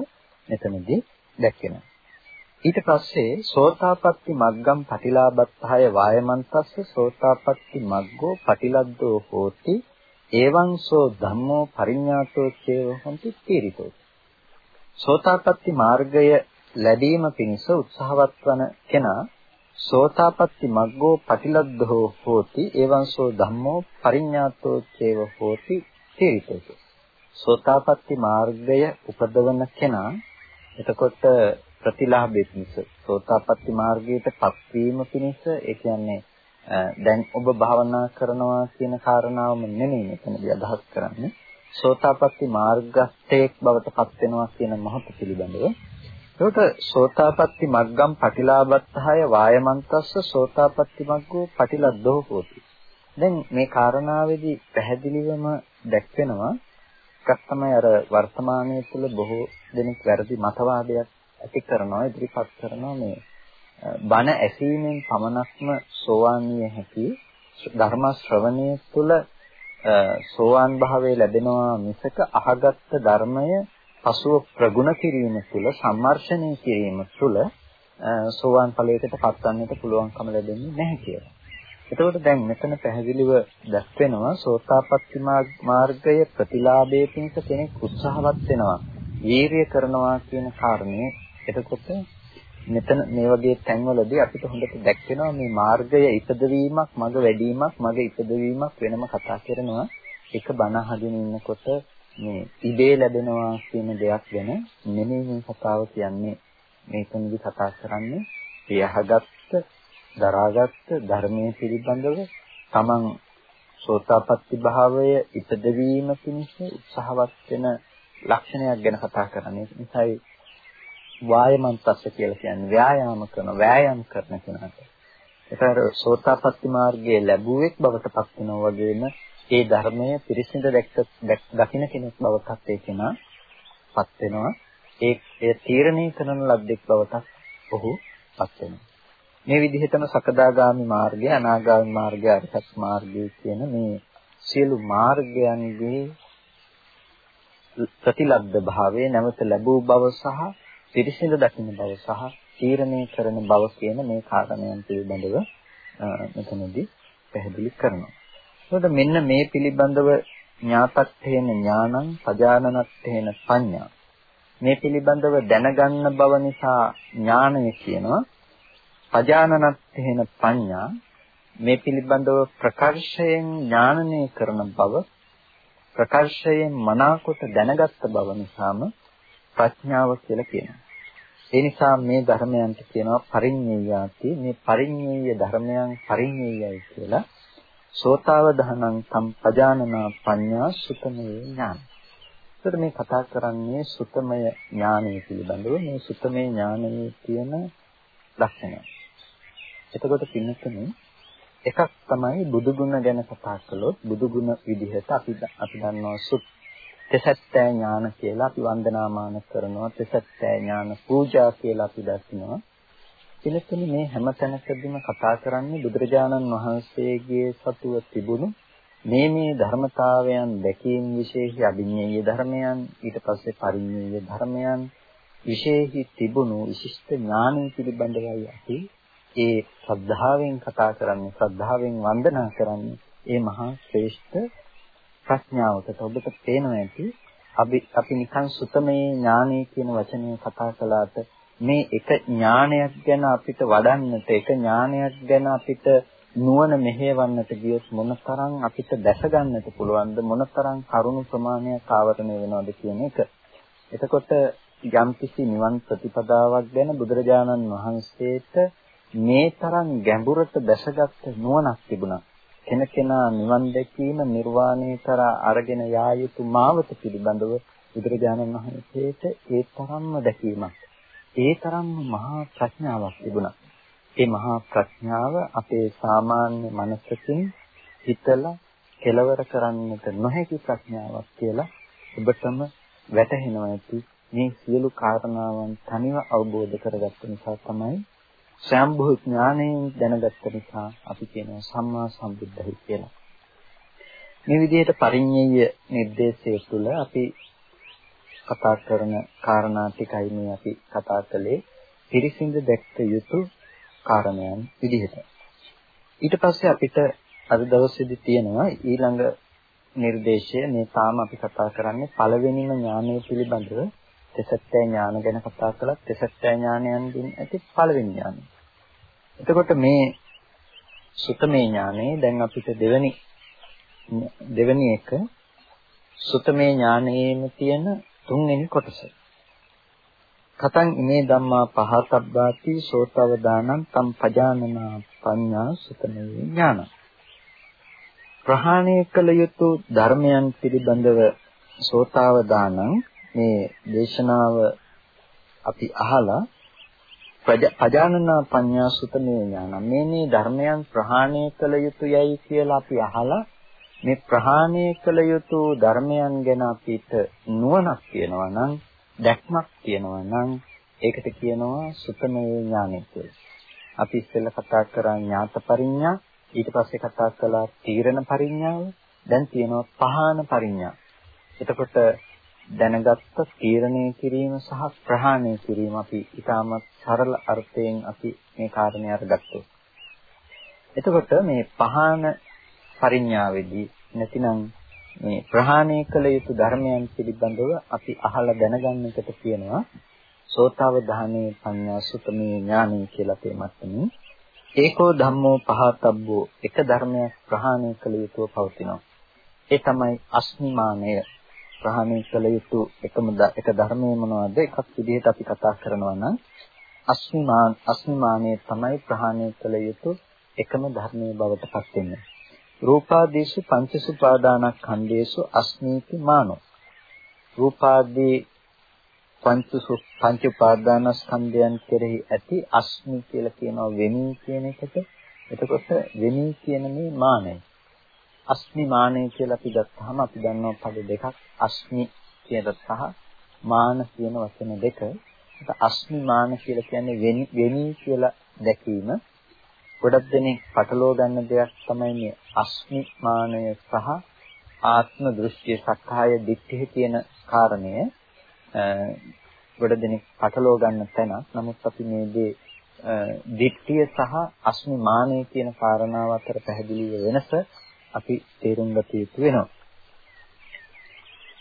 මෙතනදී දැක්වෙනවා ඊට පස්සේ සෝතාපට්ටි මග්ගම් පටිලාබත්තාය වායමන්තස්ස සෝතාපට්ටි මග්ගෝ පටිලද්දෝ හෝති එවං සෝ ධම්මෝ පරිඤ්ඤාතෝ චේව හොಂತಿ තීරිතෝ. සෝතාපට්ටි මාර්ගය ලැබීම පිණිස උත්සාහවත් වන කෙනා සෝතාපට්ටි මග්ගෝ පටිලද්දෝ හෝති එවං සෝ ධම්මෝ පරිඤ්ඤාතෝ චේව හෝති තීරිතෝ. සෝතාපට්ටි මාර්ගය උපදවන කෙනා එතකොට ප්‍රතිලාභය පිණිස සෝතාපට්ටි මාර්ගයට පත්වීම පිණිස ඒ කියන්නේ දැන් ඔබ භාවනා කරනවා කියන කාරණාවම නෙමෙයි මෙතනදී අදහස් කරන්නේ. සෝතාපට්ටි මාර්ගස්තේක් බවට පත් වෙනවා කියන මොහොත පිළිබඳව. ඒකට සෝතාපට්ටි මග්ගම් පටිලාභත්තහය වායමන්තස්ස සෝතාපට්ටි මග්ගෝ පටිලද්දෝ හෝති දැන් මේ කාරණාවේදී පැහැදිලිවම දැක්වෙනවා එකක් තමයි අර වර්තමානයේ තුල බොහෝ දෙනෙක් වැරදි මතවාදයක් ඇති කරනවා ඉදිරිපත් කරනවා මේ බණ ඇසීමෙන් පමණක්ම සෝවාන් විය හැකි ධර්ම ශ්‍රවණය තුළ සෝවාන් භාවය ලැබෙනවා මිසක අහගත්ත ධර්මය පසුව ප්‍රගුණ කිරීම තුළ සම්මර්ෂණය කිරීම තුළ සෝවාන් ඵලයකට පත්වන්නට පුළුවන්කම ලැබෙන්නේ නැහැ කියලා. එතකොට දැන් මෙතන පැහැදිලිව දැක්වෙනවා සෝතාපට්ටි මාර්ගයේ ප්‍රතිලාභයේ පිණිස කෙනෙක් උත්සාහවත් වෙනවා. වීරිය කරනවා කියන කාරණේ එතකොට මෙතන මේ වගේ තැන්වලදී අපිට හොඳට දැක්වෙනවා මේ මාර්ගය ඉපදවීමක් මග වැඩිවීමක් මග ඉපදවීමක් වෙනම කතා කරනවා එක බණ අහගෙන ඉන්නකොට මේ ඉබේ ලැබෙනවා කියන දෙයක් ගැන නෙමෙයි මේ කතාව කියන්නේ මේකනදි කතා කරන්නේ පියහගත්ත දරාගත්ත ධර්මයේ පිළිබඳව තමන් සෝතාපට්ටි භාවය ඉපදවීම පිණිස උත්සාහවත් වෙන ලක්ෂණයක් ගැන කතා කරන්නේ. ඒසයි වායමන්තස්ස කියලා කියන්නේ ව්‍යායාම කරන වෑයම් කරන කෙනාට. ඒතර සෝතාපට්ටි මාර්ගයේ ලැබුවෙක් බවට පත් වෙනවා වගේම ඒ ධර්මයේ පිරිසිඳ දැක්ක දකින්න කෙනෙක් බවටත් ඒ කෙනා පත් වෙනවා. ඒ ඒ තීරණය කරන ලද්දෙක් බවටත් ඔහු පත් වෙනවා. මේ විදිහටම සකදාගාමි මාර්ගය, අනාගාමි මාර්ගය, අරහත් මාර්ගය කියන මේ සියලු මාර්ගයන්ගේ ප්‍රතිලබ්ධ භාවය නැවත ලැබූ බව සහ පිරිසිදු දකින්න බව සහ තීරණය කරන බව කියන මේ කාරණයන් පිළිබඳව මෙතනදී පැහැදිලි කරනවා. එතකොට මෙන්න මේ පිළිබඳව ඥාතත්තේන ඥානං පජානනත්තේන පඤ්ඤා මේ පිළිබඳව දැනගන්න බව නිසා ඥානය කියනවා පජානනත්තේන පඤ්ඤා මේ පිළිබඳව ප්‍රකර්ෂයෙන් ඥානනය කරන බව ප්‍රකර්ෂයෙන් මනාකොට දැනගත් බව නිසාම ප්‍රඥාව කියලා කියනවා. ඒ නිසා මේ ධර්මයන්ට කියනවා පරිඤ්ඤයාති මේ පරිඤ්ඤේය ධර්මයන් පරිඤ්ඤේයයි කියලා සෝතාව දහනං සම්පජානනා පඤ්ඤා සුතමේ ඥාන. ඒතර මේ කතා කරන්නේ සුතමය ඥානය පිළිබඳව මේ සුතමේ ඥානයේ තියෙන ලක්ෂණය. එතකොට පින්නතුනේ එකක් තමයි බුදු ගුණ ගැන කතා කළොත් බුදු ගුණ විදිහට අපි අපි දන්නවා සුත් තෙසැත්තෑ ඥාන කියලා අපි වන්දනාමාන කරනවා. තෙසැත්තෑ ඥාන පූජා කියලා අපි දකිනවා. පිළිතුරු මේ හැම තැනකදීම කතා කරන්නේ බුදුරජාණන් වහන්සේගේ සතුව තිබුණු මේ මේ ධර්මතාවයන් දැකීම විශේෂ අභිඤ්ඤේය ධර්මයන් ඊට පස්සේ පරිඤ්ඤේය ධර්මයන් විශේෂී තිබුණු විශිෂ්ට ඥානය පිළිබඳවයි අපි ඒ ශ්‍රද්ධාවෙන් කතා කරන්නේ ශ්‍රද්ධාවෙන් වන්දනා කරන්නේ. ඒ මහා ශ්‍රේෂ්ඨ ප්‍රඥාවකට ඔබට පේනවා ඇති අපි අපි නිකන් සුතමේ ඥානය කියන වචනය කතා කළාට මේ එක ඥානයක් ගැන අපිට වඩන්නට එක ඥානයක් ගැන අපිට නුවණ මෙහෙවන්නට ගියොත් මොනතරම් අපිට දැස ගන්නට පුළුවන්ද මොනතරම් කරුණු ප්‍රමාණයක් ආවරණය වෙනවද කියන එක. එතකොට යම්කිසි නිවන් ප්‍රතිපදාවක් ගැන බුදුරජාණන් වහන්සේට මේ තරම් ගැඹුරට දැසගත් නුවණක් තිබුණා. කෙනකෙනා නිවන් දැකීම නිර්වාණය කරා අරගෙන යා යුතු මාවත පිළිබඳව බුදුරජාණන් වහන්සේට ඒ තරම්ම දැකීමක් ඒ තරම්ම මහා ප්‍රඥාවක් තිබුණා. ඒ මහා ප්‍රඥාව අපේ සාමාන්‍ය මනසකින් හිතලා කෙලවර කරන්නට නොහැකි ප්‍රඥාවක් කියලා ඔබටම වැටහෙනවා ඇති මේ සියලු කාරණාවන් තනිව අවබෝධ කරගත්ත නිසා තමයි සම්භූ ඥාණයෙන් දැනගත්ත නිසා අපි කියනවා සම්මා සම්බුද්ධයි කියලා. මේ විදිහට පරිඤ්ඤය නිर्देशය තුළ අපි කතා කරන කාරණා ටිකයි මේ අපි කතා කළේ පිරිසිඳ දැක්ත යුතු කාරණයන් විදිහට. ඊට පස්සේ අපිට අද දවසේදී තියෙනවා ඊළඟ නිर्देशය මේ තාම අපි කතා කරන්නේ පළවෙනිම ඥානය පිළිබඳව තෙසත්ත්‍ය ඥාන ගැන කතා කළත් තෙසත්ත්‍ය ඥානයන්ගෙන් ඇති පළවෙනි ඥානය. එතකොට මේ සුතමේ ඥානේ දැන් අපිට දෙවෙනි දෙවෙනි එක සුතමේ ඥානයේම තියෙන තුන්වෙනි කොටස. කතං ඉමේ ධම්මා පහතබ්බාති සෝතව දානං තම් පජානනා පඤ්ඤා සුතමේ ඥාන. ප්‍රහාණය කළ යුතු ධර්මයන් පිළිබඳව සෝතාව දානං මේ දේශනාව අපි අහලා පජානනා පඤ්ඤා සුතමේ ඥාන මේ මේ ධර්මයන් ප්‍රහාණය කළ යුතුයයි කියලා අපි අහලා මේ ප්‍රහාණය කළ යුතු ධර්මයන් ගැන අපිට නුවණක් තියෙනවා නම් දැක්මක් තියෙනවා නම් ඒකට කියනවා සුතමේ ඥානය කියලා. අපි ඉස්සෙල්ලා කතා කරා ඥාත පරිඥා ඊට පස්සේ කතා කළා තීරණ පරිඥාව දැන් තියෙනවා පහාන පරිඥා. එතකොට දැනගත්ත තීරණය කිරීම සහ ප්‍රහාණය කිරීම අපි ඊටමත් සරල අර්ථයෙන් අපි මේ කාරණේ අරගත්තොත්. එතකොට මේ පහාන පරිඥාවේදී නැතිනම් මේ ප්‍රහාණය කළ යුතු ධර්මයන් පිළිබඳව අපි අහලා දැනගන්නකට කියනවා සෝතාව දහනේ පඤ්ඤා සුතමේ ඥානයි කියලා අපේ මතමින් ඒකෝ ධම්මෝ පහතබ්බෝ එක ධර්මයක් ප්‍රහාණය කළ යුතුව පවතිනවා. ඒ තමයි අස්මිමානය. ප්‍රහාණය කළ යුතු එකම එක ධර්මයේ මොනවද? එකක් විදිහට අපි කතා කරනවා නම් අස්මිමාන අස්මිමානය තමයි ප්‍රහාණය කළ යුතු එකම ධර්මයේ බවට පත් වෙන්නේ. රූපාදීසු පංචසුපාදානස්කන්ධේසු අස්මීති මානෝ. රූපාදී පංචසු පංච උපාදානස්කන්ධයන් කෙරෙහි ඇති අස්මි කියලා කියනවා වෙමි කියන එකට. එතකොට වෙමි කියන මේ මානය. අස්මි මානය කියලා අපි ගත්තාම අපි දන්නවා පද දෙකක්. අස්මි කියන සහ මාන කියන වචන දෙක. අස්මි මාන කියලා කියන්නේ වෙමි කියලා දැකීම. ගොඩක් දෙනෙක් පටලවා ගන්න දෙයක් තමයි මේ අස්මිමානය සහ ආත්ම දෘෂ්ටිය සක්කාය දිට්ඨිය කියන කාරණය. ගොඩ දෙනෙක් පටලවා ගන්න තැන. නමුත් අපි මේ දේ දිට්ඨිය සහ අස්මිමානය කියන කාරණාව අතර පැහැදිලි වෙනස අපි තේරුම් ගත යුතු වෙනවා.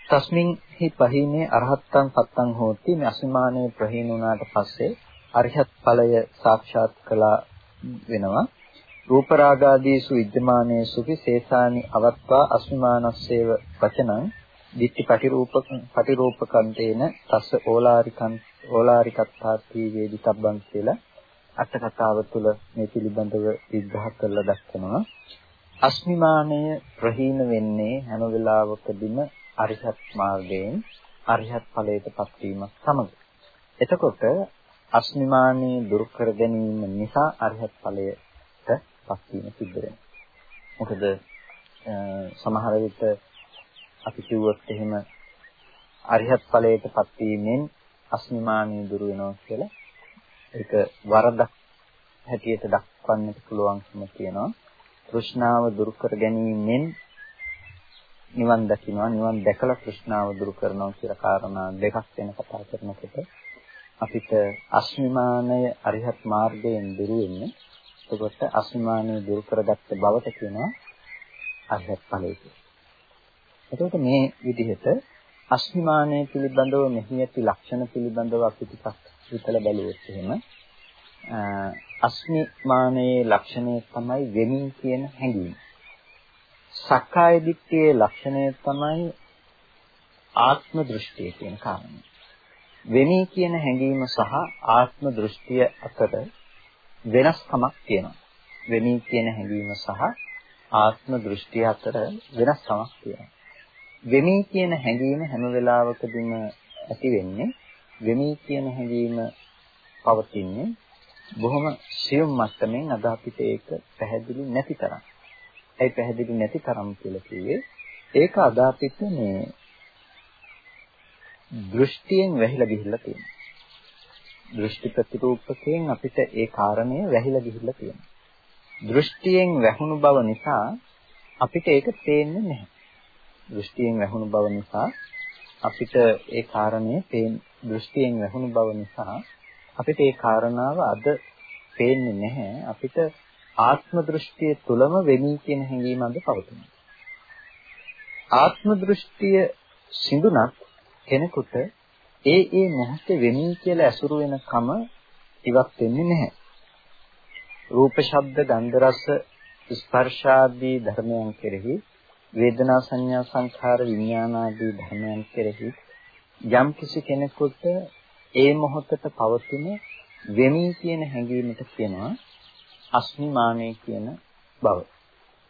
තස්මින් හි පහිනේ අරහත්තං පත්තං හෝති. මේ අස්මිමානය ප්‍රහීන වුණාට පස්සේ අරිහත් ඵලය සාක්ෂාත් කළා වෙනවා. රූප රාගාදීසු විද්‍යමානේසු විශේෂානි අවත්වා අස්මිමානස්සේව වචනං දිට්ඨි පටිරූපක පටිරූපකන්තේන තස්ස ඕලාරිකං ඕලාරිකත්තාති වේදිතබ්බං කියලා අට කතාව තුළ මේ පිළිබඳව විග්‍රහ කරලා දක්වනවා. අස්මිමානය ප්‍රහීන වෙන්නේ හැම වෙලාවකදීම අරිහත් මාර්ගයෙන් අරිහත් ඵලයටපත් වීමත් සමග එතකොට අස්මිමානී දුරු කර ගැනීම නිසා අරහත් ඵලයට පත් වීම සිද්ධ වෙනවා. මොකද සමහර විට අපි කිව්වොත් එහෙම අරිහත් ඵලයට පත් වීමෙන් අස්මිමානී දුරු වෙනවා කියලා ඒක වරදක් හැටියට දක්වන්නට පුළුවන්කම තියෙනවා. තෘෂ්ණාව දුරු කර ගැනීමෙන් නිවන් දකින්නවා නිවන් දැකලා තෘෂ්ණාව දුරු කරනවා කියලා කාරණා දෙකක් වෙන කතා කරනකොට අපිට අස්මිමානය අරිහත් මාර්ගයෙන් දුරු වෙන්නේ එතකොට අස්මිමානය දුරු කරගත්ත බවට කියනවා අරිහත් ඵලය කියලා. එතකොට මේ විදිහට අස්මිමානය පිළිබඳව මෙහි ඇති ලක්ෂණ පිළිබඳව අපි ටිකක් හිතලා බැලුවොත් එහෙම අස්මිමානයේ ලක්ෂණය තමයි වෙමින් කියන හැඟීම. සක්කාය දිට්ඨියේ ලක්ෂණය තමයි ආත්ම දෘෂ්ටිය කියන කාරණය. වෙමි කියන හැඟීම සහ ආත්ම දෘෂ්ටිය අතර වෙනස්කමක් තියෙනවා. වෙමි කියන හැඟීම සහ ආත්ම දෘෂ්ටිය අතර වෙනස්කමක් තියෙනවා. වෙමි කියන හැඟීම හැම වෙලාවකදීම ඇති වෙන්නේ වෙමි කියන හැඟීම පවතින්නේ බොහොම සියුම් මට්ටමින් අද අපිට ඒක පැහැදිලි නැති තරම්. ඒ පැහැදිලි නැති තරම් කියලා කිව්වේ ඒක අද අපිට මේ දෘෂ්ටියෙන් වැහිලා ගිහිල්ලා තියෙනවා. දෘෂ්ටි ප්‍රතිරූපකයෙන් අපිට ඒ කාරණය වැහිලා ගිහිල්ලා තියෙනවා. දෘෂ්ටියෙන් වැහුණු බව නිසා අපිට ඒක පේන්නේ නැහැ. දෘෂ්ටියෙන් වැහුණු බව නිසා අපිට ඒ කාරණය පේන දෘෂ්ටියෙන් වැහුණු බව නිසා අපිට ඒ කාරණාව අද පේන්නේ නැහැ. අපිට ආත්ම දෘෂ්ටිය තුලම වෙමි කියන හැඟීම අද පවතිනවා. ආත්ම දෘෂ්ටිය සිඳුනත් කෙනෙකුට ඒ ඒ මොහොතේ වෙමි කියලා ඇසුරු වෙන කම ඉවත් වෙන්නේ නැහැ. රූප, ශබ්ද, ගන්ධ, රස, ස්පර්ශාදී ධර්මයන් කෙරෙහි වේදනා සංඥා සංඛාර විඥාන ආදී ධර්මයන් කෙරෙහි යම් කිසි කෙනෙකුට ඒ මොහොතට පවතින වෙමි කියන හැඟීමට කියනවා අස්මිමානය කියන බව.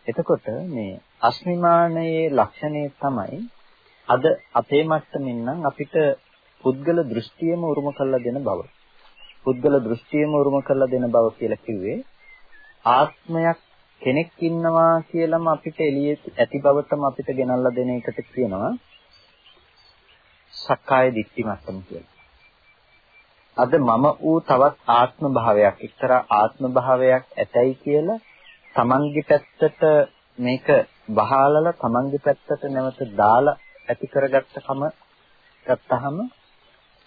එතකොට මේ අස්මිමානයේ ලක්ෂණය තමයි අද අපේ මට්ටමින් නම් අපිට පුද්ගල දෘෂ්ටියම උරුම කරලා දෙන බව. පුද්ගල දෘෂ්ටියම උරුම කරලා දෙන බව කියලා කිව්වේ ආත්මයක් කෙනෙක් ඉන්නවා කියලාම අපිට එළියේ ඇති බවටම අපිට ගෙනල්ලා දෙන එකට කියනවා සක්කාය දිට්ඨි මට්ටම කියලා. අද මම ඌ තවත් ආත්ම භාවයක් එක්තරා ආත්ම භාවයක් ඇතයි කියලා තමන්ගේ පැත්තට මේක බහාලලා තමන්ගේ පැත්තට නැවත දාලා ඇති කරගත්ත කම ගත්තහම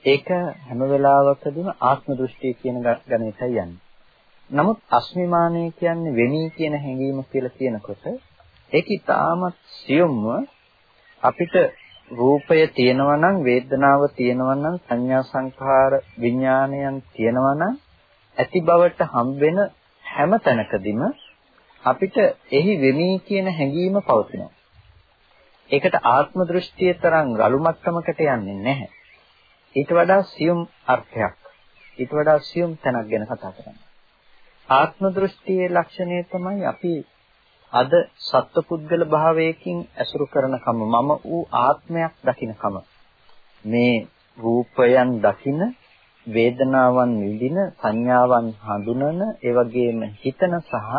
ඒක හැම වෙලාවකදීම ආත්ම දෘෂ්ටිය කියන ගණිතයි යන්නේ. නමුත් අස්මිමානය කියන්නේ වෙමි කියන හැඟීම කියලා කියනකොට ඒක ඊටාමත් සියුම්ව අපිට රූපය තියෙනවා නම් වේදනාව තියෙනවා නම් සංඥා සංඛාර විඥානයන් තියෙනවා නම් ඇති බවට හම්බෙන හැම තැනකදීම අපිට එහි වෙමි කියන හැඟීම පවතිනවා. ඒකට ආත්ම දෘෂ්ටිය තරම් රළු මට්ටමකට යන්නේ නැහැ. ඊට වඩා සියුම් අර්ථයක්. ඊට වඩා සියුම් තැනක් ගැන කතා කරන්නේ. ආත්ම දෘෂ්ටියේ ලක්ෂණය තමයි අපි අද සත්පුද්ගල භාවයකින් ඇසුරු කරනකම මම ඌ ආත්මයක් දකින්නකම මේ රූපයන් දකින වේදනාවන් විඳින සංඥාවන් හඳුනන ඒ වගේම හිතන සහ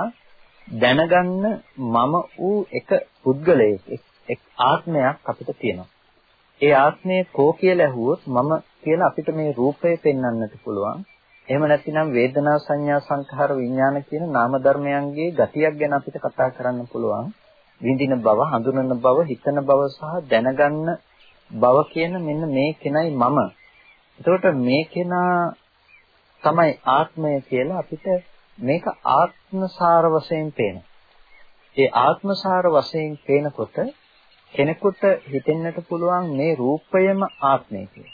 දැනගන්න මම ඌ එක පුද්ගලයෙක් එක් ආත්මයක් අපිට තියෙනවා. ඒ ආත්මය කෝ කියලා ඇහුවොත් මම කියලා අපිට මේ රූපය පෙන්වන්නට පුළුවන්. එහෙම නැතිනම් වේදනා සංඥා සංඛාර විඥාන කියන නාම ධර්මයන්ගේ ගතියක් ගැන අපිට කතා කරන්න පුළුවන්. විඳින බව, හඳුනන බව, හිතන බව සහ දැනගන්න බව කියන මෙන්න මේ කෙනයි මම. එතකොට මේ කෙනා තමයි ආත්මය කියලා අපිට මේක ආත්මසාර වශයෙන් පේනවා. ඒ ආත්මසාර වශයෙන් පේනකොට කෙනෙකුට හිතෙන්නට පුළුවන් මේ රූපයම ආත්මය කියලා.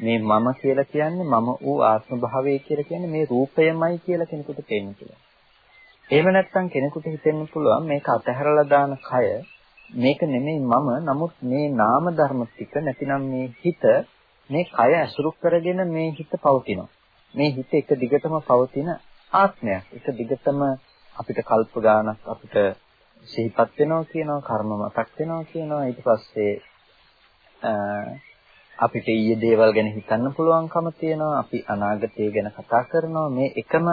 මේ මම කියලා කියන්නේ මම ඌ ආත්ම භාවය කියලා කියන්නේ මේ රූපයමයි කියලා කෙනෙකුට තේන්න පුළුවන්. එහෙම නැත්නම් කෙනෙකුට හිතෙන්න පුළුවන් මේක අතහැරලා දාන කය මේක නෙමෙයි මම නමුත් මේ නාම ධර්ම ටික නැතිනම් මේ හිත මේ කය ඇසුරු කරගෙන මේ හිත පවතිනවා. මේ හිත එක දිගටම පවතින ආත්මයක්. එක දිගටම අපිට කල්ප ගානක් අපිට සිහිපත් වෙනවා කියනවා කර්ම මතක් වෙනවා කියනවා ඊට පස්සේ අපිට ඊයේ දේවල් ගැන හිතන්න පුළුවන්කම තියෙනවා අපි අනාගතය ගැන කතා කරනවා මේ එකම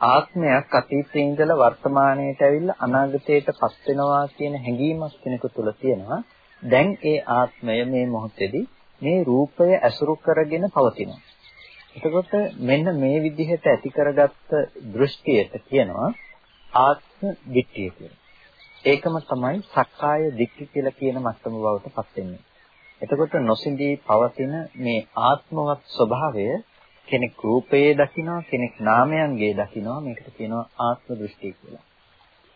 ආත්මයක් අතීතයේ ඉඳලා වර්තමානයට ඇවිල්ලා අනාගතයට පස් වෙනවා කියන හැඟීමක් කෙනෙකු තුළ තියෙනවා දැන් ඒ ආත්මය මේ මොහොතේදී මේ රූපය ඇසුරු කරගෙන පවතිනවා එතකොට මෙන්න මේ විදිහට ඇති කරගත්ත දෘෂ්ටියට කියනවා ආත්ම දිට්ඨිය කියලා. ඒකම තමයි සක්කාය දිට්ඨි කියලා කියන මට්ටම බවට පත් වෙන්නේ. එතකොට නොසිඳී පවතින මේ ආත්මවත් ස්වභාවය කෙනෙක් රූපයේ දකිනවා කෙනෙක් නාමයන්ගේ දකිනවා මේකට කියනවා ආත්ම දෘෂ්ටි කියලා.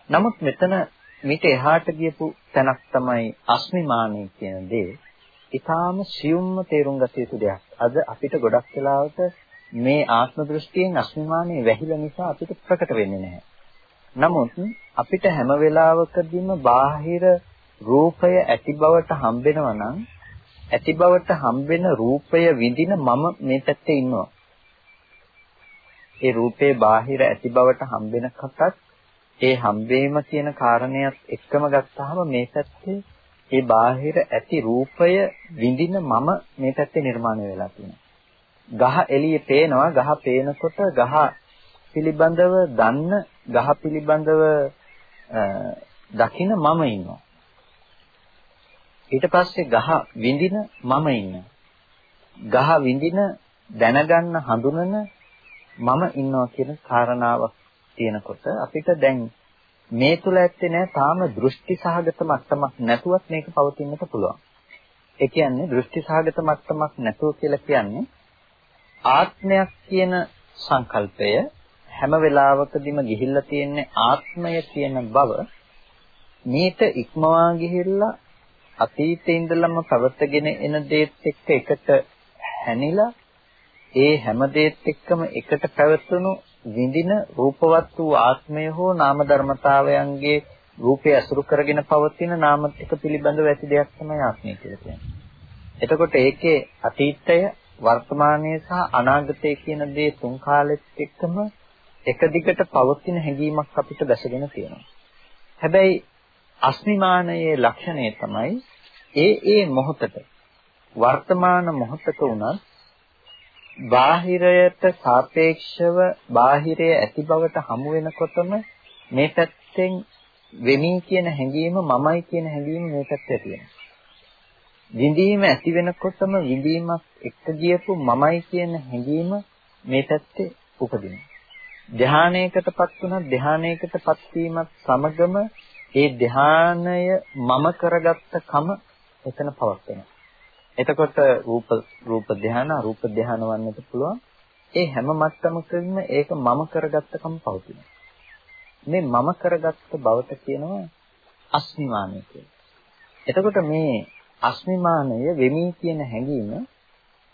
නමුත් මෙතන මිට එහාට ගියපු තැනක් තමයි අස්මිමානය කියන දේ. ඊටාම සියුම්ම තේරුම් ගත යුතු දෙයක්. අද අපිට ගොඩක් වෙලාවට මේ ආත්ම දෘෂ්ටියෙන් අස්මිමානය වැහිලා නිසා අපිට ප්‍රකට වෙන්නේ නැහැ. නමුත් අපිට හැම වෙලාවකදීම බාහිර රූපය ඇති බවට හම්බෙනවා නම් ඇති බවට හම්බෙන රූපය විඳින මම මේ පැත්තේ ඉන්නවා. ඒ රූපේ බාහිර ඇති බවට හම්බෙන කතත් ඒ හම්බේම කියන කාරණයක් එක්කම ගත්තාම මේ පැත්තේ ඒ බාහිර ඇති රූපය විඳින මම මේ පැත්තේ නිර්මාණය වෙලා තියෙනවා. ගහ එළියේ පේනවා ගහ පේනකොට ගහ පිළිබඳව දන්න ගහ පිළිබඳව දකින මම ඉන්නවා. ඊට පස්සේ ගහ විඳින මම ඉන්නවා. ගහ විඳින දැනගන්න හඳුනන මම ඉන්නවා කියන කාරණාවක් තියෙනකොට අපිට දැන් මේ තුල ඇත්තේ නෑ තාම දෘෂ්ටි සහගත මට්ටමක් නැතුවත් මේක පවතින්නට පුළුවන්. ඒ කියන්නේ දෘෂ්ටි සහගත මට්ටමක් නැතුව කියලා කියන්නේ ආත්මයක් කියන සංකල්පය හැම වෙලාවකදීම ගිහිල්ලා තියෙන්නේ ආත්මය කියන බව මේට ඉක්මවා ගිහිල්ලා අතීතේ ඉඳලම පවත්ගෙන එන දේත් එක්ක එකට හැනිලා ඒ හැම දේත් එක්කම එකට පැවතුණු විඳින රූපවත් වූ ආත්මය හෝ නාම ධර්මතාවයන්ගේ රූපය අසුරු කරගෙන පවතින නාම ටික පිළිබඳව ඇති දෙයක් තමයි ආත්මය කියලා කියන්නේ. එතකොට ඒකේ අතීතය වර්තමානයේ සහ අනාගතය කියන දේ තුන් කාලෙත් එක්කම එක දිගට පවතින හැඟීමක් අපිට දැසගෙන තියෙනවා. හැබැයි අස්මිමානයේ ලක්ෂණය තමයි ඒ ඒ මොහොතට වර්තමාන මොහොතක උනත් බාහිරයට සාපේක්ෂව බාහිරයේ ඇති බවට හමු වෙනකොටම මේ පැත්තෙන් වෙමි කියන හැඟීම මමයි කියන හැඟීම මේ පැත්තේ තියෙනවා. විඳීම ඇති වෙනකොටම විඳීමක් එක්ක ගියපු මමයි කියන හැඟීම මේ පැත්තේ උපදිනවා. ධානයකටපත් වුණා ධානයකටපත් වීමත් සමගම ඒ ධානය මම කරගත්ත කම එතන පවත්වනවා. එතකොට රූප රූප ධාන අරූප ධාන වන්නත් පුළුවන්. ඒ හැම මට්ටමකදීම ඒක මම කරගත්තකම පවතිනවා. මේ මම කරගත්ත බවට කියනවා අස්මිමානය කියලා. එතකොට මේ අස්මිමානය වෙමි කියන හැඟීම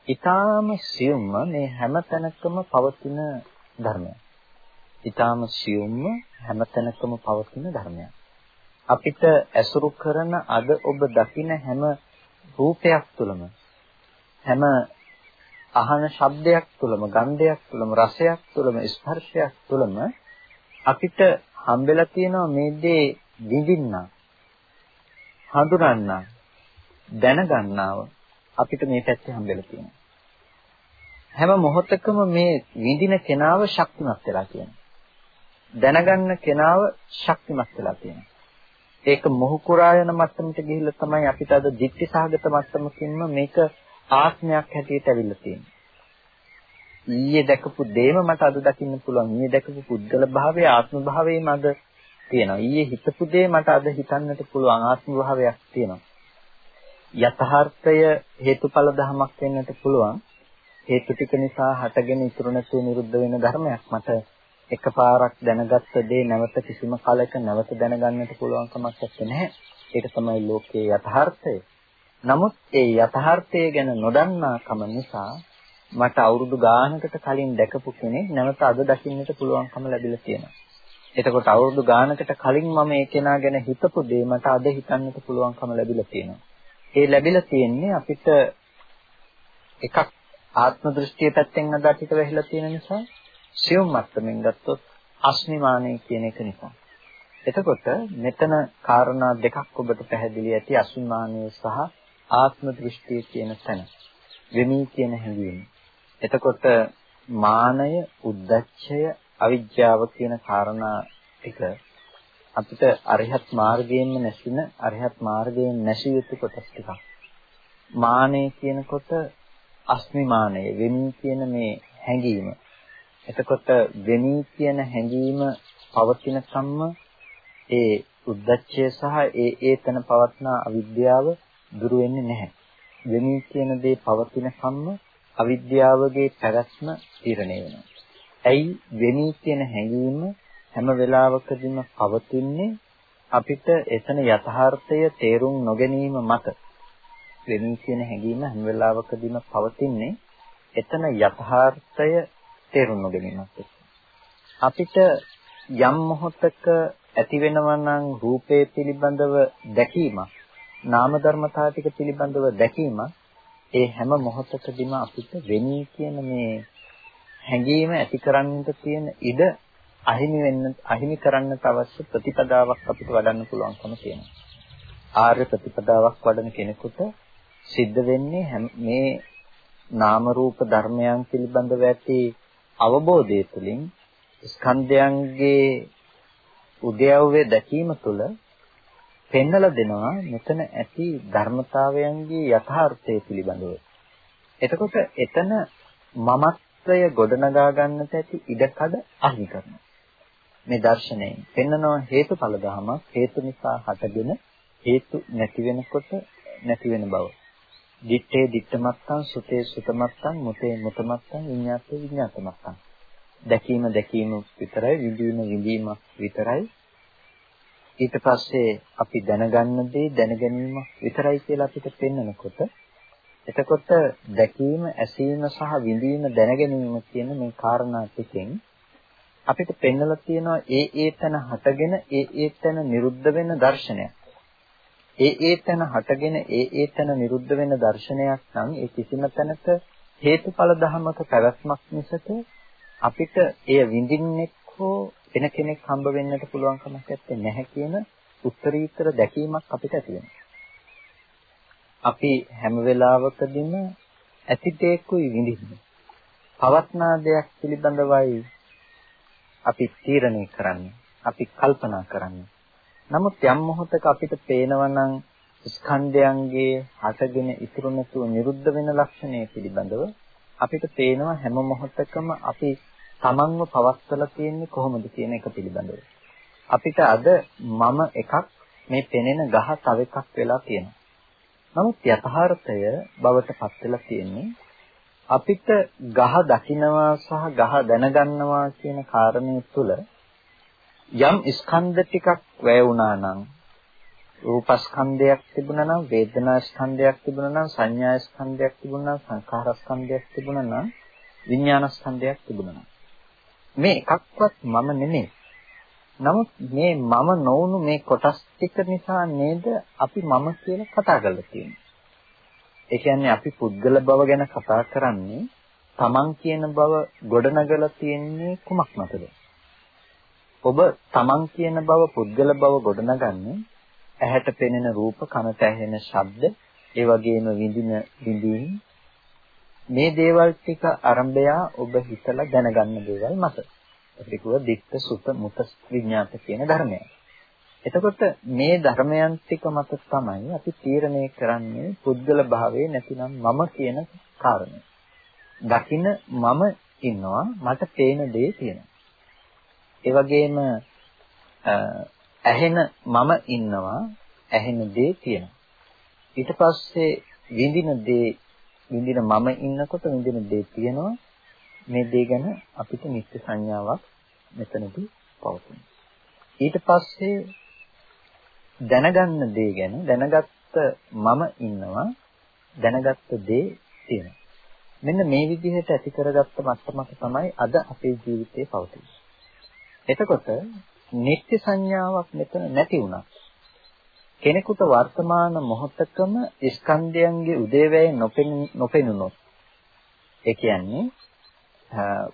ඊටාම සියුම්ම මේ හැම තැනකම පවතින ධර්මයක්. ඊටාම සියුම්ම හැම තැනකම පවතින ධර්මයක්. අපිට ඇසුරු කරන අද ඔබ දකින හැම රූපයක් තුළම හැම අහන ශබ්දයක් තුළම ගන්ධයක් තුළම රසයක් තුළම ස්පර්ශයක් තුළම අපිට හම්බෙලා තියෙනවා මේ දේ විඳින්න හඳුනන්න දැනගන්නව අපිට මේ පැත්තේ හම්බෙලා තියෙනවා. හැම මොහොතකම මේ විඳින කෙනාව ශක්තිමත් වෙලා තියෙනවා. දැනගන්න කෙනාව ශක්තිමත් වෙලා තියෙනවා. ඒක මොහු කුරා යන මට්ටමට ගිහිල්ලා තමයි අපිට අද ditthi සහගත මට්ටමකින්ම මේක ආත්මයක් හැටියට ඇවිල්ලා තියෙන්නේ. ඊයේ දැකපු දේම මට අද දකින්න පුළුවන්. ඊයේ දැකපු පුද්ගල භාවයේ ආත්ම භාවයේම අද තියෙනවා. ඊයේ හිතපු දේ මට අද හිතන්නට පුළුවන් ආත්ම භාවයක් තියෙනවා. යථාර්ථය හේතුඵල ධමයක් වෙන්නට පුළුවන්. හේතු ටික නිසා හටගෙන ඉතුරු නැතුව නිරුද්ධ වෙන ධර්මයක් මට එකපාරක් දැනගත්ත දේ නැවත කිසිම කලක නැවත දැනගන්නට පුළුවන් කමක් නැහැ. ඒක තමයි ලෝකයේ යථාර්ථය. නමුත් ඒ යථාර්ථය ගැන නොදන්නාකම නිසා මට අවුරුදු ගානකට කලින් දැකපු කෙනෙක් නැවත අද දකින්නට පුළුවන්කම ලැබිලා තියෙනවා. එතකොට අවුරුදු ගානකට කලින් මම ඒ කෙනා ගැන හිතපු දේ මට අද හිතන්නට පුළුවන්කම ලැබිලා තියෙනවා. ඒ ලැබිලා තියෙන්නේ අපිට එකක් ආත්ම දෘෂ්ටිය පැත්තෙන් අද අපිට වැහිලා තියෙන නිසා සියුම් මට්ටමින් ගත්තොත් අස්මිමානය කියන එක නිසා. එතකොට මෙතන කාරණා දෙකක් ඔබට පැහැදිලි ඇති අස්මිමානය සහ ආත්ම දෘෂ්ටිය කියන තැන. වෙමි කියන හැඟීම. එතකොට මානය, උද්දච්චය, අවිජ්ජාව කියන කාරණා ටික අපිට අරිහත් මාර්ගයෙන්ම නැසින අරිහත් මාර්ගයෙන් නැසිය යුතු කොටස් ටිකක්. මානය කියනකොට අස්මිමානය වෙමි කියන මේ හැඟීම. එතකොට වෙමි කියන හැඟීම පවතින සම්ම ඒ උද්දච්චය සහ ඒ ඒතන පවත්නා අවිද්‍යාව දුරු වෙන්නේ නැහැ. වෙමි කියන දේ පවතින සම්ම අවිද්‍යාවගේ පැවැත්ම තීරණය වෙනවා. ඇයි වෙමි කියන හැඟීම හැම වෙලාවකදීම පවතින්නේ අපිට එතන යථාර්ථය තේරුම් නොගැනීම මත වෙමි කියන හැඟීම හැම වෙලාවකදීම පවතින්නේ එතන යථාර්ථය තේරුම් නොගැනීමත් අපිට යම් මොහොතක ඇති වෙනවා නම් රූපේ පිළිබඳව දැකීමක් නාම ධර්මතා ටික පිළිබඳව දැකීමක් ඒ හැම මොහොතකදීම අපිට වෙණී කියන මේ හැඟීම ඇති කරන්නට තියෙන ඉඩ අහිමි වෙන්න අහිමි කරන්නට අවශ්‍ය ප්‍රතිපදාවක් අපිට වඩන්න පුළුවන්කම තියෙනවා. ආර්ය ප්‍රතිපදාවක් වඩන කෙනෙකුට සිද්ධ වෙන්නේ මේ නාම රූප ධර්මයන් පිළිබඳව ඇති අවබෝධය තුළින් ස්කන්ධයන්ගේ උද්‍යව්‍ය දැකීම තුළ පෙන්නලා දෙනවා මෙතන ඇති ධර්මතාවයන්ගේ යථාර්ථය පිළිබඳව. එතකොට එතන මමත්වය ගොඩනගා ගන්නට ඇති ඉඩකඩ අහි කරනවා. මේ දර්ශනයෙන් පෙන්නනවා හේතුඵල ධමයක් හේතු නිසා හටගෙන හේතු නැති වෙනකොට නැති වෙන බව. දිත්තේ දිත්තමත්තං සුතේ සුතමත්තං මුතේ මුතමත්තං විඤ්ඤාතේ විඤ්ඤාතමත්තං. දැකීම දැකීම විතරයි විඳීම විඳීමක් විතරයි. ඊට පස්සේ අපි දැනගන්න දේ දැනගැනීම විතරයි කියලා අපිට පෙන්නකොට එතකොට දැකීම ඇසීම සහ විඳීම දැනගැනීම කියන මේ කාරණා ටිකෙන් අපිට පෙන්නලා තියෙනවා ඒ ඒ තැන හටගෙන ඒ ඒ තැන නිරුද්ධ වෙන දර්ශනයක්. ඒ ඒ තැන හටගෙන ඒ ඒ තැන නිරුද්ධ වෙන දර්ශනයක් නම් ඒ කිසිම තැනක හේතුඵල ධමක පැවැත්මක් මිසක අපිට එය විඳින්නෙක් හෝ වෙන කෙනෙක් හම්බ වෙන්නට පුළුවන් කමක් නැහැ කියන උත්තරීතර දැකීමක් අපිට ඇති අපි හැම වෙලාවකදීම ඇති දෙයක්ුයි විඳින්නේ. පවත්නා දෙයක් පිළිබඳවයි අපි තීරණය කරන්නේ. අපි කල්පනා කරන්නේ. නමුත් යම් මොහොතක අපිට පේනවා නම් ස්කන්ධයන්ගේ හටගෙන ඉතුරු නැතුව නිරුද්ධ වෙන ලක්ෂණය පිළිබඳව අපිට පේනවා හැම මොහොතකම අපි තමන්ව පවස්සලා තියෙන්නේ කොහොමද කියන එක පිළිබඳව. අපිට අද මම එකක් මේ පෙනෙන ගහ තව එකක් වෙලා තියෙනවා. නමුත් යථාර්ථය බවට පත් වෙලා තියෙන්නේ අපිට ගහ දකින්නවා සහ ගහ දැනගන්නවා කියන කාරණය තුළ යම් ස්කන්ධ ටිකක් වැය වුණා නම් රූපස්කන්ධයක් තිබුණා නම් වේදනා ස්කන්ධයක් තිබුණා නම් සංඥා ස්කන්ධයක් තිබුණා නම් සංඛාර ස්කන්ධයක් තිබුණා නම් විඥාන ස්කන්ධයක් තිබුණා නම්. මේ එකක්වත් මම නෙමෙයි. නමුත් මේ මම නොවුණු මේ කොටස් ටික නිසා නේද අපි මම කියලා කතා කරලා තියෙන්නේ. ඒ කියන්නේ අපි පුද්ගල බව ගැන කතා කරන්නේ තමන් කියන බව ගොඩනගලා තියෙන්නේ කුමක් මතද? ඔබ තමන් කියන බව පුද්ගල බව ගොඩනගන්නේ ඇහැට පෙනෙන රූප කනට ඇහෙන ශබ්ද ඒ වගේම විඳින විඳීම් මේ දේවල් ටික ආරම්භය ඔබ හිතලා දැනගන්න දේවල් මත. අපිට කිව්ව දික්ක සුත මුත විඥාත කියන ධර්මය. එතකොට මේ ධර්මයන් ටික මත තමයි අපි තීරණය කරන්නේ පුද්ගල භාවයේ නැතිනම් මම කියන කාරණය. දකින්න මම ඉන්නවා මට පේන දේ තියෙනවා. ඒ වගේම ඇහෙන මම ඉන්නවා ඇහෙන දේ තියෙනවා. ඊට පස්සේ විඳින දේ විඳින මම ඉන්නකොට විඳින දේ තියෙනවා. මේ දේ ගැන අපිට නිත්‍ය සංඥාවක් මෙතනදී පවතිනවා. ඊට පස්සේ දැනගන්න දේ ගැන දැනගත්ත මම ඉන්නවා දැනගත්ත දේ තියෙනවා. මෙන්න මේ විදිහට ඇති කරගත්ත මට්ටමක තමයි අද අපේ ජීවිතේ පවතින්නේ. එතකොට නිත්‍ය සංඥාවක් මෙතන නැති වුණා. කෙනෙකුට වර්තමාන මොහොතකම ස්කන්ධයන්ගේ උදේවැය නොපෙනුනොත් ඒ කියන්නේ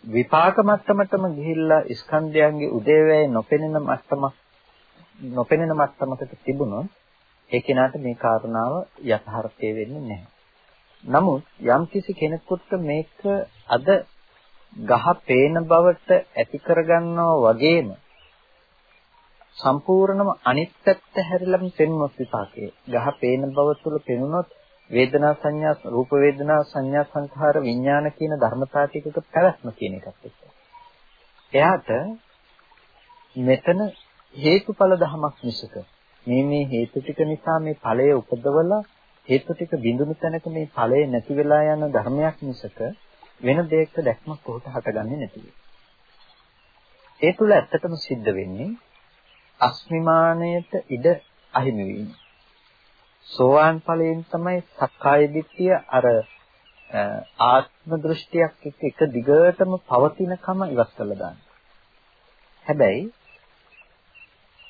විපාක මට්ටමටම ගිහිල්ලා ස්කන්ධයන්ගේ උදේවැය නොපෙනෙන මට්ටමක් නොපෙනෙන මට්ටමකට තිබුණොත් ඒ කෙනාට මේ කාරණාව යථාර්ථය වෙන්නේ නැහැ. නමුත් යම්කිසි කෙනෙකුට මේක අද ගහ පේන බවට ඇති කරගන්නවා වගේම සම්පූර්ණම අනිත් පැත්ත හැරිලම පෙන්වොත් විපාකයේ ගහ පේන බව තුළ පෙනුනොත් වේදනා සංඥා රූප වේදනා සංඥා සංඛාර විඥාන කියන ධර්මතා ටිකක පැවැත්ම කියන එකත් එක්ක. එයාට මෙතන හේතුඵල ධමයක් මිසක මේ මේ හේතු ටික නිසා මේ ඵලය උපදවලා හේතු ටික බිඳුණු තැනක මේ ඵලය නැති වෙලා යන ධර්මයක් මිසක වෙන දෙයක දැක්මක් කොහොට හටගන්නේ නැති ඒ තුල ඇත්තටම සිද්ධ වෙන්නේ අස්මිමානයට ඉඩ අහිමි වීම. සෝවාන් ඵලයෙන් තමයි සක්කාය දිට්ඨිය අර ආත්ම දෘෂ්ටියක් එක්ක එක දිගටම පවතිනකම ඉවත් කරලා දාන්නේ. හැබැයි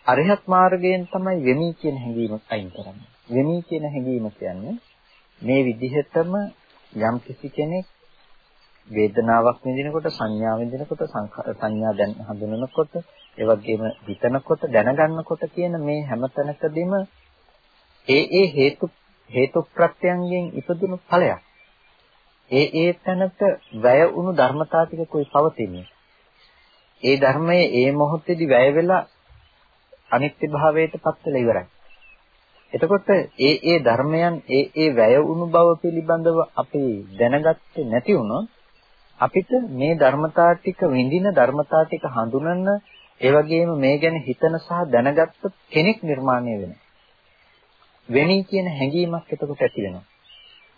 අරිහත් මාර්ගයෙන් තමයි වෙමි කියන හැඟීම අයින් කරන්නේ. වෙමි කියන හැඟීම කියන්නේ මේ විදිහටම යම් කිසි කෙනෙක් වේදනාවක් විඳිනකොට සංඥා විඳිනකොට සංඥා දැන් හඳුනනකොට ඒ වගේම හිතනකොට දැනගන්නකොට කියන මේ හැමතැනකදීම ඒ ඒ හේතු හේතු ප්‍රත්‍යයන්ගෙන් ඉපදුණු ඵලයක්. ඒ ඒ තැනට වැය වුණු ධර්මතා ටික කොයි පවතින්නේ. ඒ ධර්මයේ ඒ මොහොතේදී වැය වෙලා අනිත්‍ය භාවයට පත් වෙලා ඉවරයි. එතකොට ඒ ඒ ධර්මයන් ඒ ඒ වැය වුණු බව පිළිබඳව අපි දැනගත්තේ නැති වුණොත් අපිට මේ ධර්මතා ටික විඳින ධර්මතා ටික හඳුනන ඒ වගේම මේ ගැන හිතන සහ දැනගත්ත කෙනෙක් නිර්මාණය වෙනවා. වෙමි කියන හැඟීමක් එතකොට ඇති වෙනවා.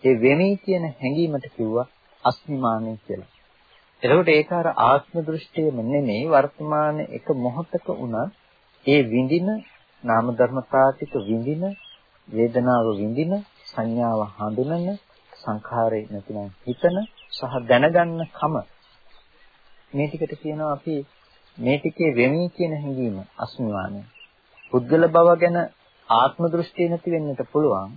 ඒ වෙමි කියන හැඟීමට කිව්වා අස්මිමානය කියලා. එතකොට ඒක අර ආත්ම දෘෂ්ටියම නෙමෙයි වර්තමාන එක මොහොතක උනත් ඒ විඳින නාම ධර්මතා ටික විඳින වේදනාව විඳින සංඥාව හඳුනන සංඛාරේ නැතිනම් හිතන සහ දැනගන්න කම මේ ටිකට කියනවා අපි මේ ටිකේ වෙමි කියන හැඟීම අස්මිමානය. පුද්ගල බව ගැන ආත්ම දෘෂ්ටිය නැති වෙන්නට පුළුවන්.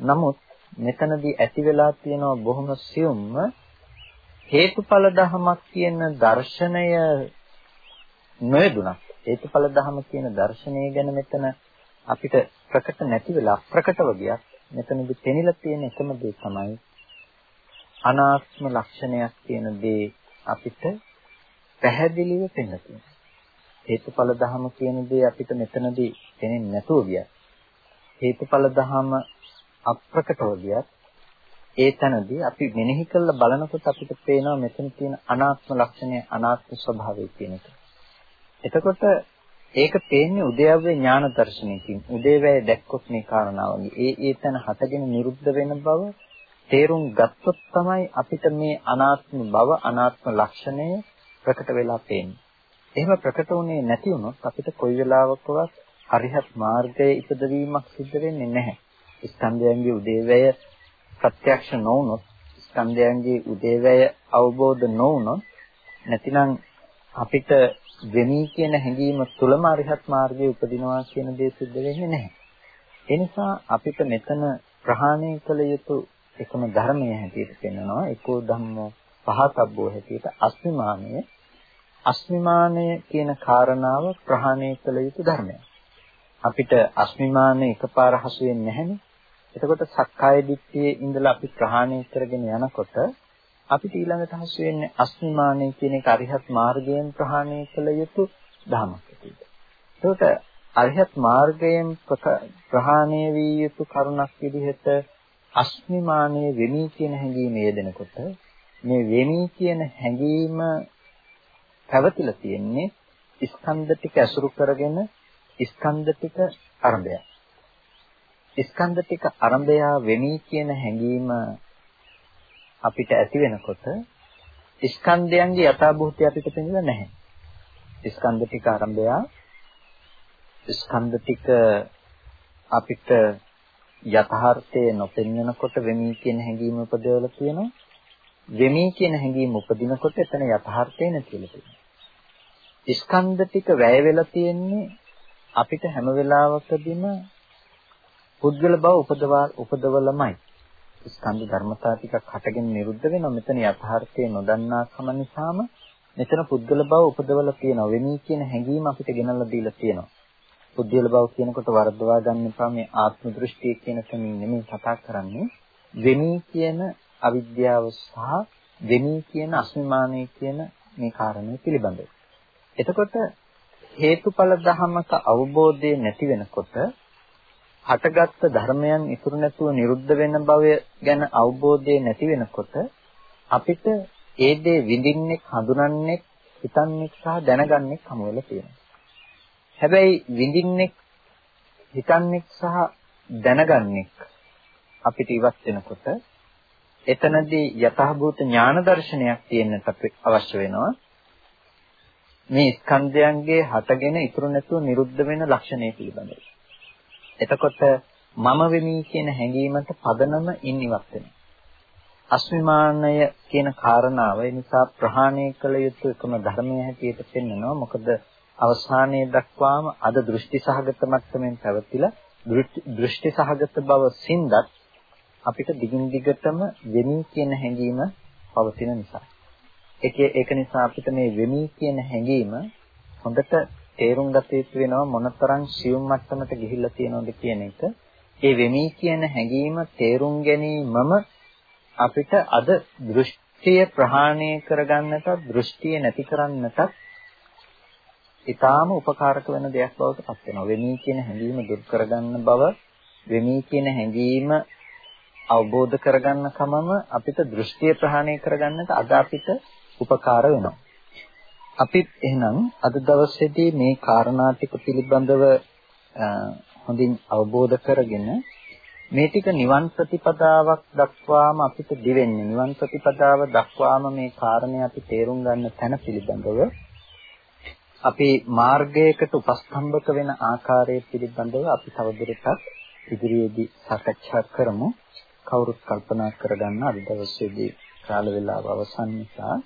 නමුත් මෙතනදී ඇති වෙලා තියෙනවා බොහොම සියුම්ම හේතුඵල ධමයක් කියන දර්ශනය නොයදුනක් හේතුඵල ධම කියන දර්ශනය ගැන මෙතන අපිට ප්‍රකට නැති වෙලා ප්‍රකටව ගියක් මෙතනදී පෙනිලා තියෙන එකම දේ තමයි අනාත්ම ලක්ෂණයක් කියන දේ අපිට පැහැදිලිව පෙන්නනවා හේතුඵල ධම කියන දේ අපිට මෙතනදී පෙනෙන්නේ නැතුව ගියා හේතුඵල ධම අප්‍රකටව ගියත් ඒ තැනදී අපි මෙනෙහි කරලා බලනකොට අපිට පේනවා මෙතන තියෙන අනාත්ම ලක්ෂණය අනාත්ම ස්වභාවය කියන එක. එතකොට ඒක පේන්නේ උදේවැය ඥාන දර්ශනයකින්. උදේවැය දැක්කොත් මේ කාරණාවගේ. ඒ ඒ තැන හටගෙන නිරුද්ධ වෙන බව තේරුම් ගත්තොත් තමයි අපිට මේ අනාත්ම බව අනාත්ම ලක්ෂණය ප්‍රකට වෙලා පේන්නේ. එහෙම ප්‍රකට වුණේ නැති වුණොත් අපිට කොයි වෙලාවකවත් අරිහත් මාර්ගයේ ඉපදවීමක් සිද්ධ වෙන්නේ නැහැ. ස්කන්ධයන්ගේ උදේවැය ප්‍රත්‍යක්ෂ නොවුනොත් ස්කන්ධයන්ගේ උදේවැය අවබෝධ නොවුනොත් නැතිනම් අපිට වෙමි කියන හැඟීම තුලම අරිහත් මාර්ගයේ උපදිනවා කියන දේ සිද්ධ වෙන්නේ නැහැ. ඒ නිසා අපිට මෙතන ප්‍රහාණය කළ යුතු එකම ධර්මය හැටියට පෙන්වනවා ඒකෝ ධම්මෝ පහතබ්බෝ හැටියට අස්මිමානය අස්මිමානය කියන කාරණාව ප්‍රහාණය කළ යුතු ධර්මයක්. අපිට අස්මිමානය එකපාර හසු වෙන්නේ නැහැනේ. එතකොට සක්කාය දිට්ඨියේ ඉඳලා අපි ප්‍රහාණය කරගෙන යනකොට අපිට ඊළඟට හසු වෙන්නේ අස්මිමානය කියන එක අරිහත් මාර්ගයෙන් ප්‍රහාණය කළ යුතු ධමයක් ඇටියෙද. එතකොට අරිහත් මාර්ගයෙන් ප්‍රහාණය වී යුතු කරුණක් විදිහට අස්මිමානයේ වෙමි කියන හැඟීම යෙදෙනකොට මේ වෙමි කියන හැඟීම පැවතිලා තියෙන්නේ ස්කන්ධ ටික ඇසුරු කරගෙන ස්කන්ධ ටික අරඹයක්. ස්කන්ධ ටික අරඹය වෙමි කියන හැඟීම අපිට ඇති වෙනකොට ස්කන්ධයන්ගේ යථාභූතය අපිට පෙනෙන්නේ නැහැ. ස්කන්ධ ටික අරඹය ස්කන්ධ ටික අපිට යථාර්ථයේ නොපෙන්වනකොට වෙමි කියන හැඟීම උපදවලා තියෙනවා. වෙමි කියන හැඟීම උපදිනකොට එතන යථාර්ථය නැතිලා තියෙනවා. ස්කන්ධ ටික වැය වෙලා තියෙන්නේ අපිට හැම වෙලාවකදීම පුද්ගල බව උපදවා උපදවලමයි. ස්කන්ධ ධර්මතා ටිකක් හටගෙන නිරුද්ධ වෙනවා. මෙතන යථාර්ථය නොදන්නා කම නිසාම මෙතන පුද්ගල බව උපදවලා තියෙනවා. වෙමී කියන හැඟීම අපිට ගෙනල්ලා දීලා තියෙනවා. පුද්ගල බව කියනකොට වර්ධවා ගන්න එපා මේ ආත්ම දෘෂ්ටිය කියන තැනින් නෙමෙයි කතා කරන්නේ. වෙමී කියන අවිද්‍යාව සහ වෙමී කියන අස්මිමානය කියන මේ කාරණේ පිළිබඳව. එතකොට හේතුඵල ධමක අවබෝධය නැති වෙනකොට හටගත්ත ධර්මයන් ඉතුරු නැතුව නිරුද්ධ වෙන බව ගැන අවබෝධය නැති වෙනකොට අපිට ඒ දේ විඳින්නෙක් හඳුනන්නෙක් හිතන්නෙක් සහ දැනගන්නෙක් හමු වෙලා තියෙනවා. හැබැයි විඳින්නෙක් හිතන්නෙක් සහ දැනගන්නෙක් අපිට ඉවත් වෙනකොට එතනදී යථාභූත ඥාන දර්ශනයක් තියෙන්නට අවශ්‍ය වෙනවා. මේ ස්කන්ධයන්ගේ හටගෙන ඉතුරු නැතුව නිරුද්ධ වෙන ලක්ෂණය පිළිබඳව. එතකොට මම වෙමි කියන හැඟීමට පදනම ඉන්නිවත් වෙනවා. අස්මිමානය කියන කාරණාව ඒ නිසා ප්‍රහාණය කළ යුතු එකම ධර්මය හැටියට පෙන්වනවා. මොකද අවසානයේ දක්වාම අද දෘෂ්ටි සහගත මට්ටමින් පැවතිලා දෘෂ්ටි සහගත බව සින්දත් අපිට දිගින් දිගටම වෙමි කියන හැඟීම පවතින නිසා. ඒක ඒක නිසා අපිට මේ වෙමි කියන හැඟීම හොඳට තේරුම් ගත යුතු වෙනවා මොනතරම් සියුම් මට්ටමට ගිහිල්ලා තියෙනවද කියන එක. ඒ වෙමි කියන හැඟීම තේරුම් ගැනීමම අපිට අද දෘෂ්ටිය ප්‍රහාණය කරගන්නට දෘෂ්ටිය නැති කරන්නට ඊටාම උපකාරක වෙන දෙයක් බවට පත් වෙනවා. වෙමි කියන හැඟීම දුරු කරගන්න බව වෙමි කියන හැඟීම අවබෝධ කරගන්න කමම අපිට දෘෂ්ටිය ප්‍රහාණය කරගන්නට අද අපිට උපකාර වෙනවා. අපිත් එහෙනම් අද දවසේදී මේ කාරණා ටික පිළිබඳව හොඳින් අවබෝධ කරගෙන මේ ටික නිවන් ප්‍රතිපදාවක් දක්වාම අපිට දිවෙන්නේ නිවන් ප්‍රතිපදාව දක්වාම මේ කාරණේ අපි තේරුම් ගන්න තැන පිළිබඳව අපි මාර්ගයකට උපස්තම්භක වෙන ආකාරය පිළිබඳව අපි තවදුරටත් ඉදිරියේදී සාකච්ඡා කරමු. කවුරුත් කල්පනා කරගන්න අද දවසේදී කාල වේලාව අවසන් නිසා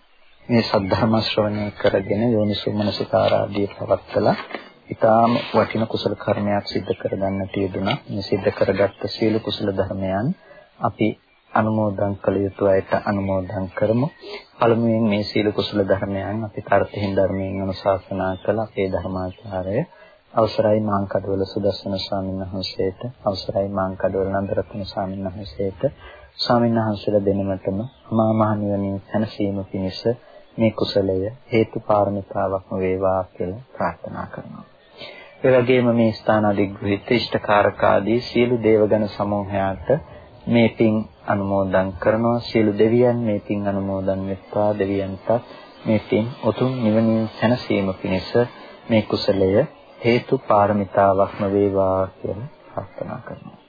මේ සද්ධර්ම ශ්‍රවණය කරගෙන යෝනිසෝමනසිකාරාදී පවත්තලා ඊටාම වටින කුසල කර්මයක් සිද්ධ කරගන්නට යෙදුණා. මේ සිද්ධ කරගත්ත සීල කුසල ධර්මයන් අපි අනුමෝදන් කළ යුතු අයට අනුමෝදන් කරමු. පළමුවෙන් මේ සීල කුසල ධර්මයන් අපි තරතෙන් ධර්මයෙන් අනුශාසනා කළ අපේ ධර්මාචාර්ය අවසරයි මාංකඩවල සුදස්සන ස්වාමීන් වහන්සේට අවසරයි මාංකඩවල නන්දරත්න ස්වාමීන් වහන්සේට ස්වාමීන් වහන්සේලා දෙනමතම මහා මහ නිවනින් සැනසීම පිණිස මේ කුසලය හේතු පාරමිතාවක්ම වේවා කියලා ප්‍රාර්ථනා කරනවා. ඒ වගේම මේ ස්ථාන අධිග්‍රහිත ඉෂ්ඨකාරක ආදී සියලු දේවගණ සමූහයාට මේ පින් අනුමෝදන් කරනවා. සියලු දෙවියන් මේ පින් අනුමෝදන් වෙත්වා. දෙවියන්ට මේ පින් උතුම් නිවනින් සැනසීම පිණිස මේ කුසලය හේතු පාරමිතාවක්ම වේවා කියලා ප්‍රාර්ථනා කරනවා.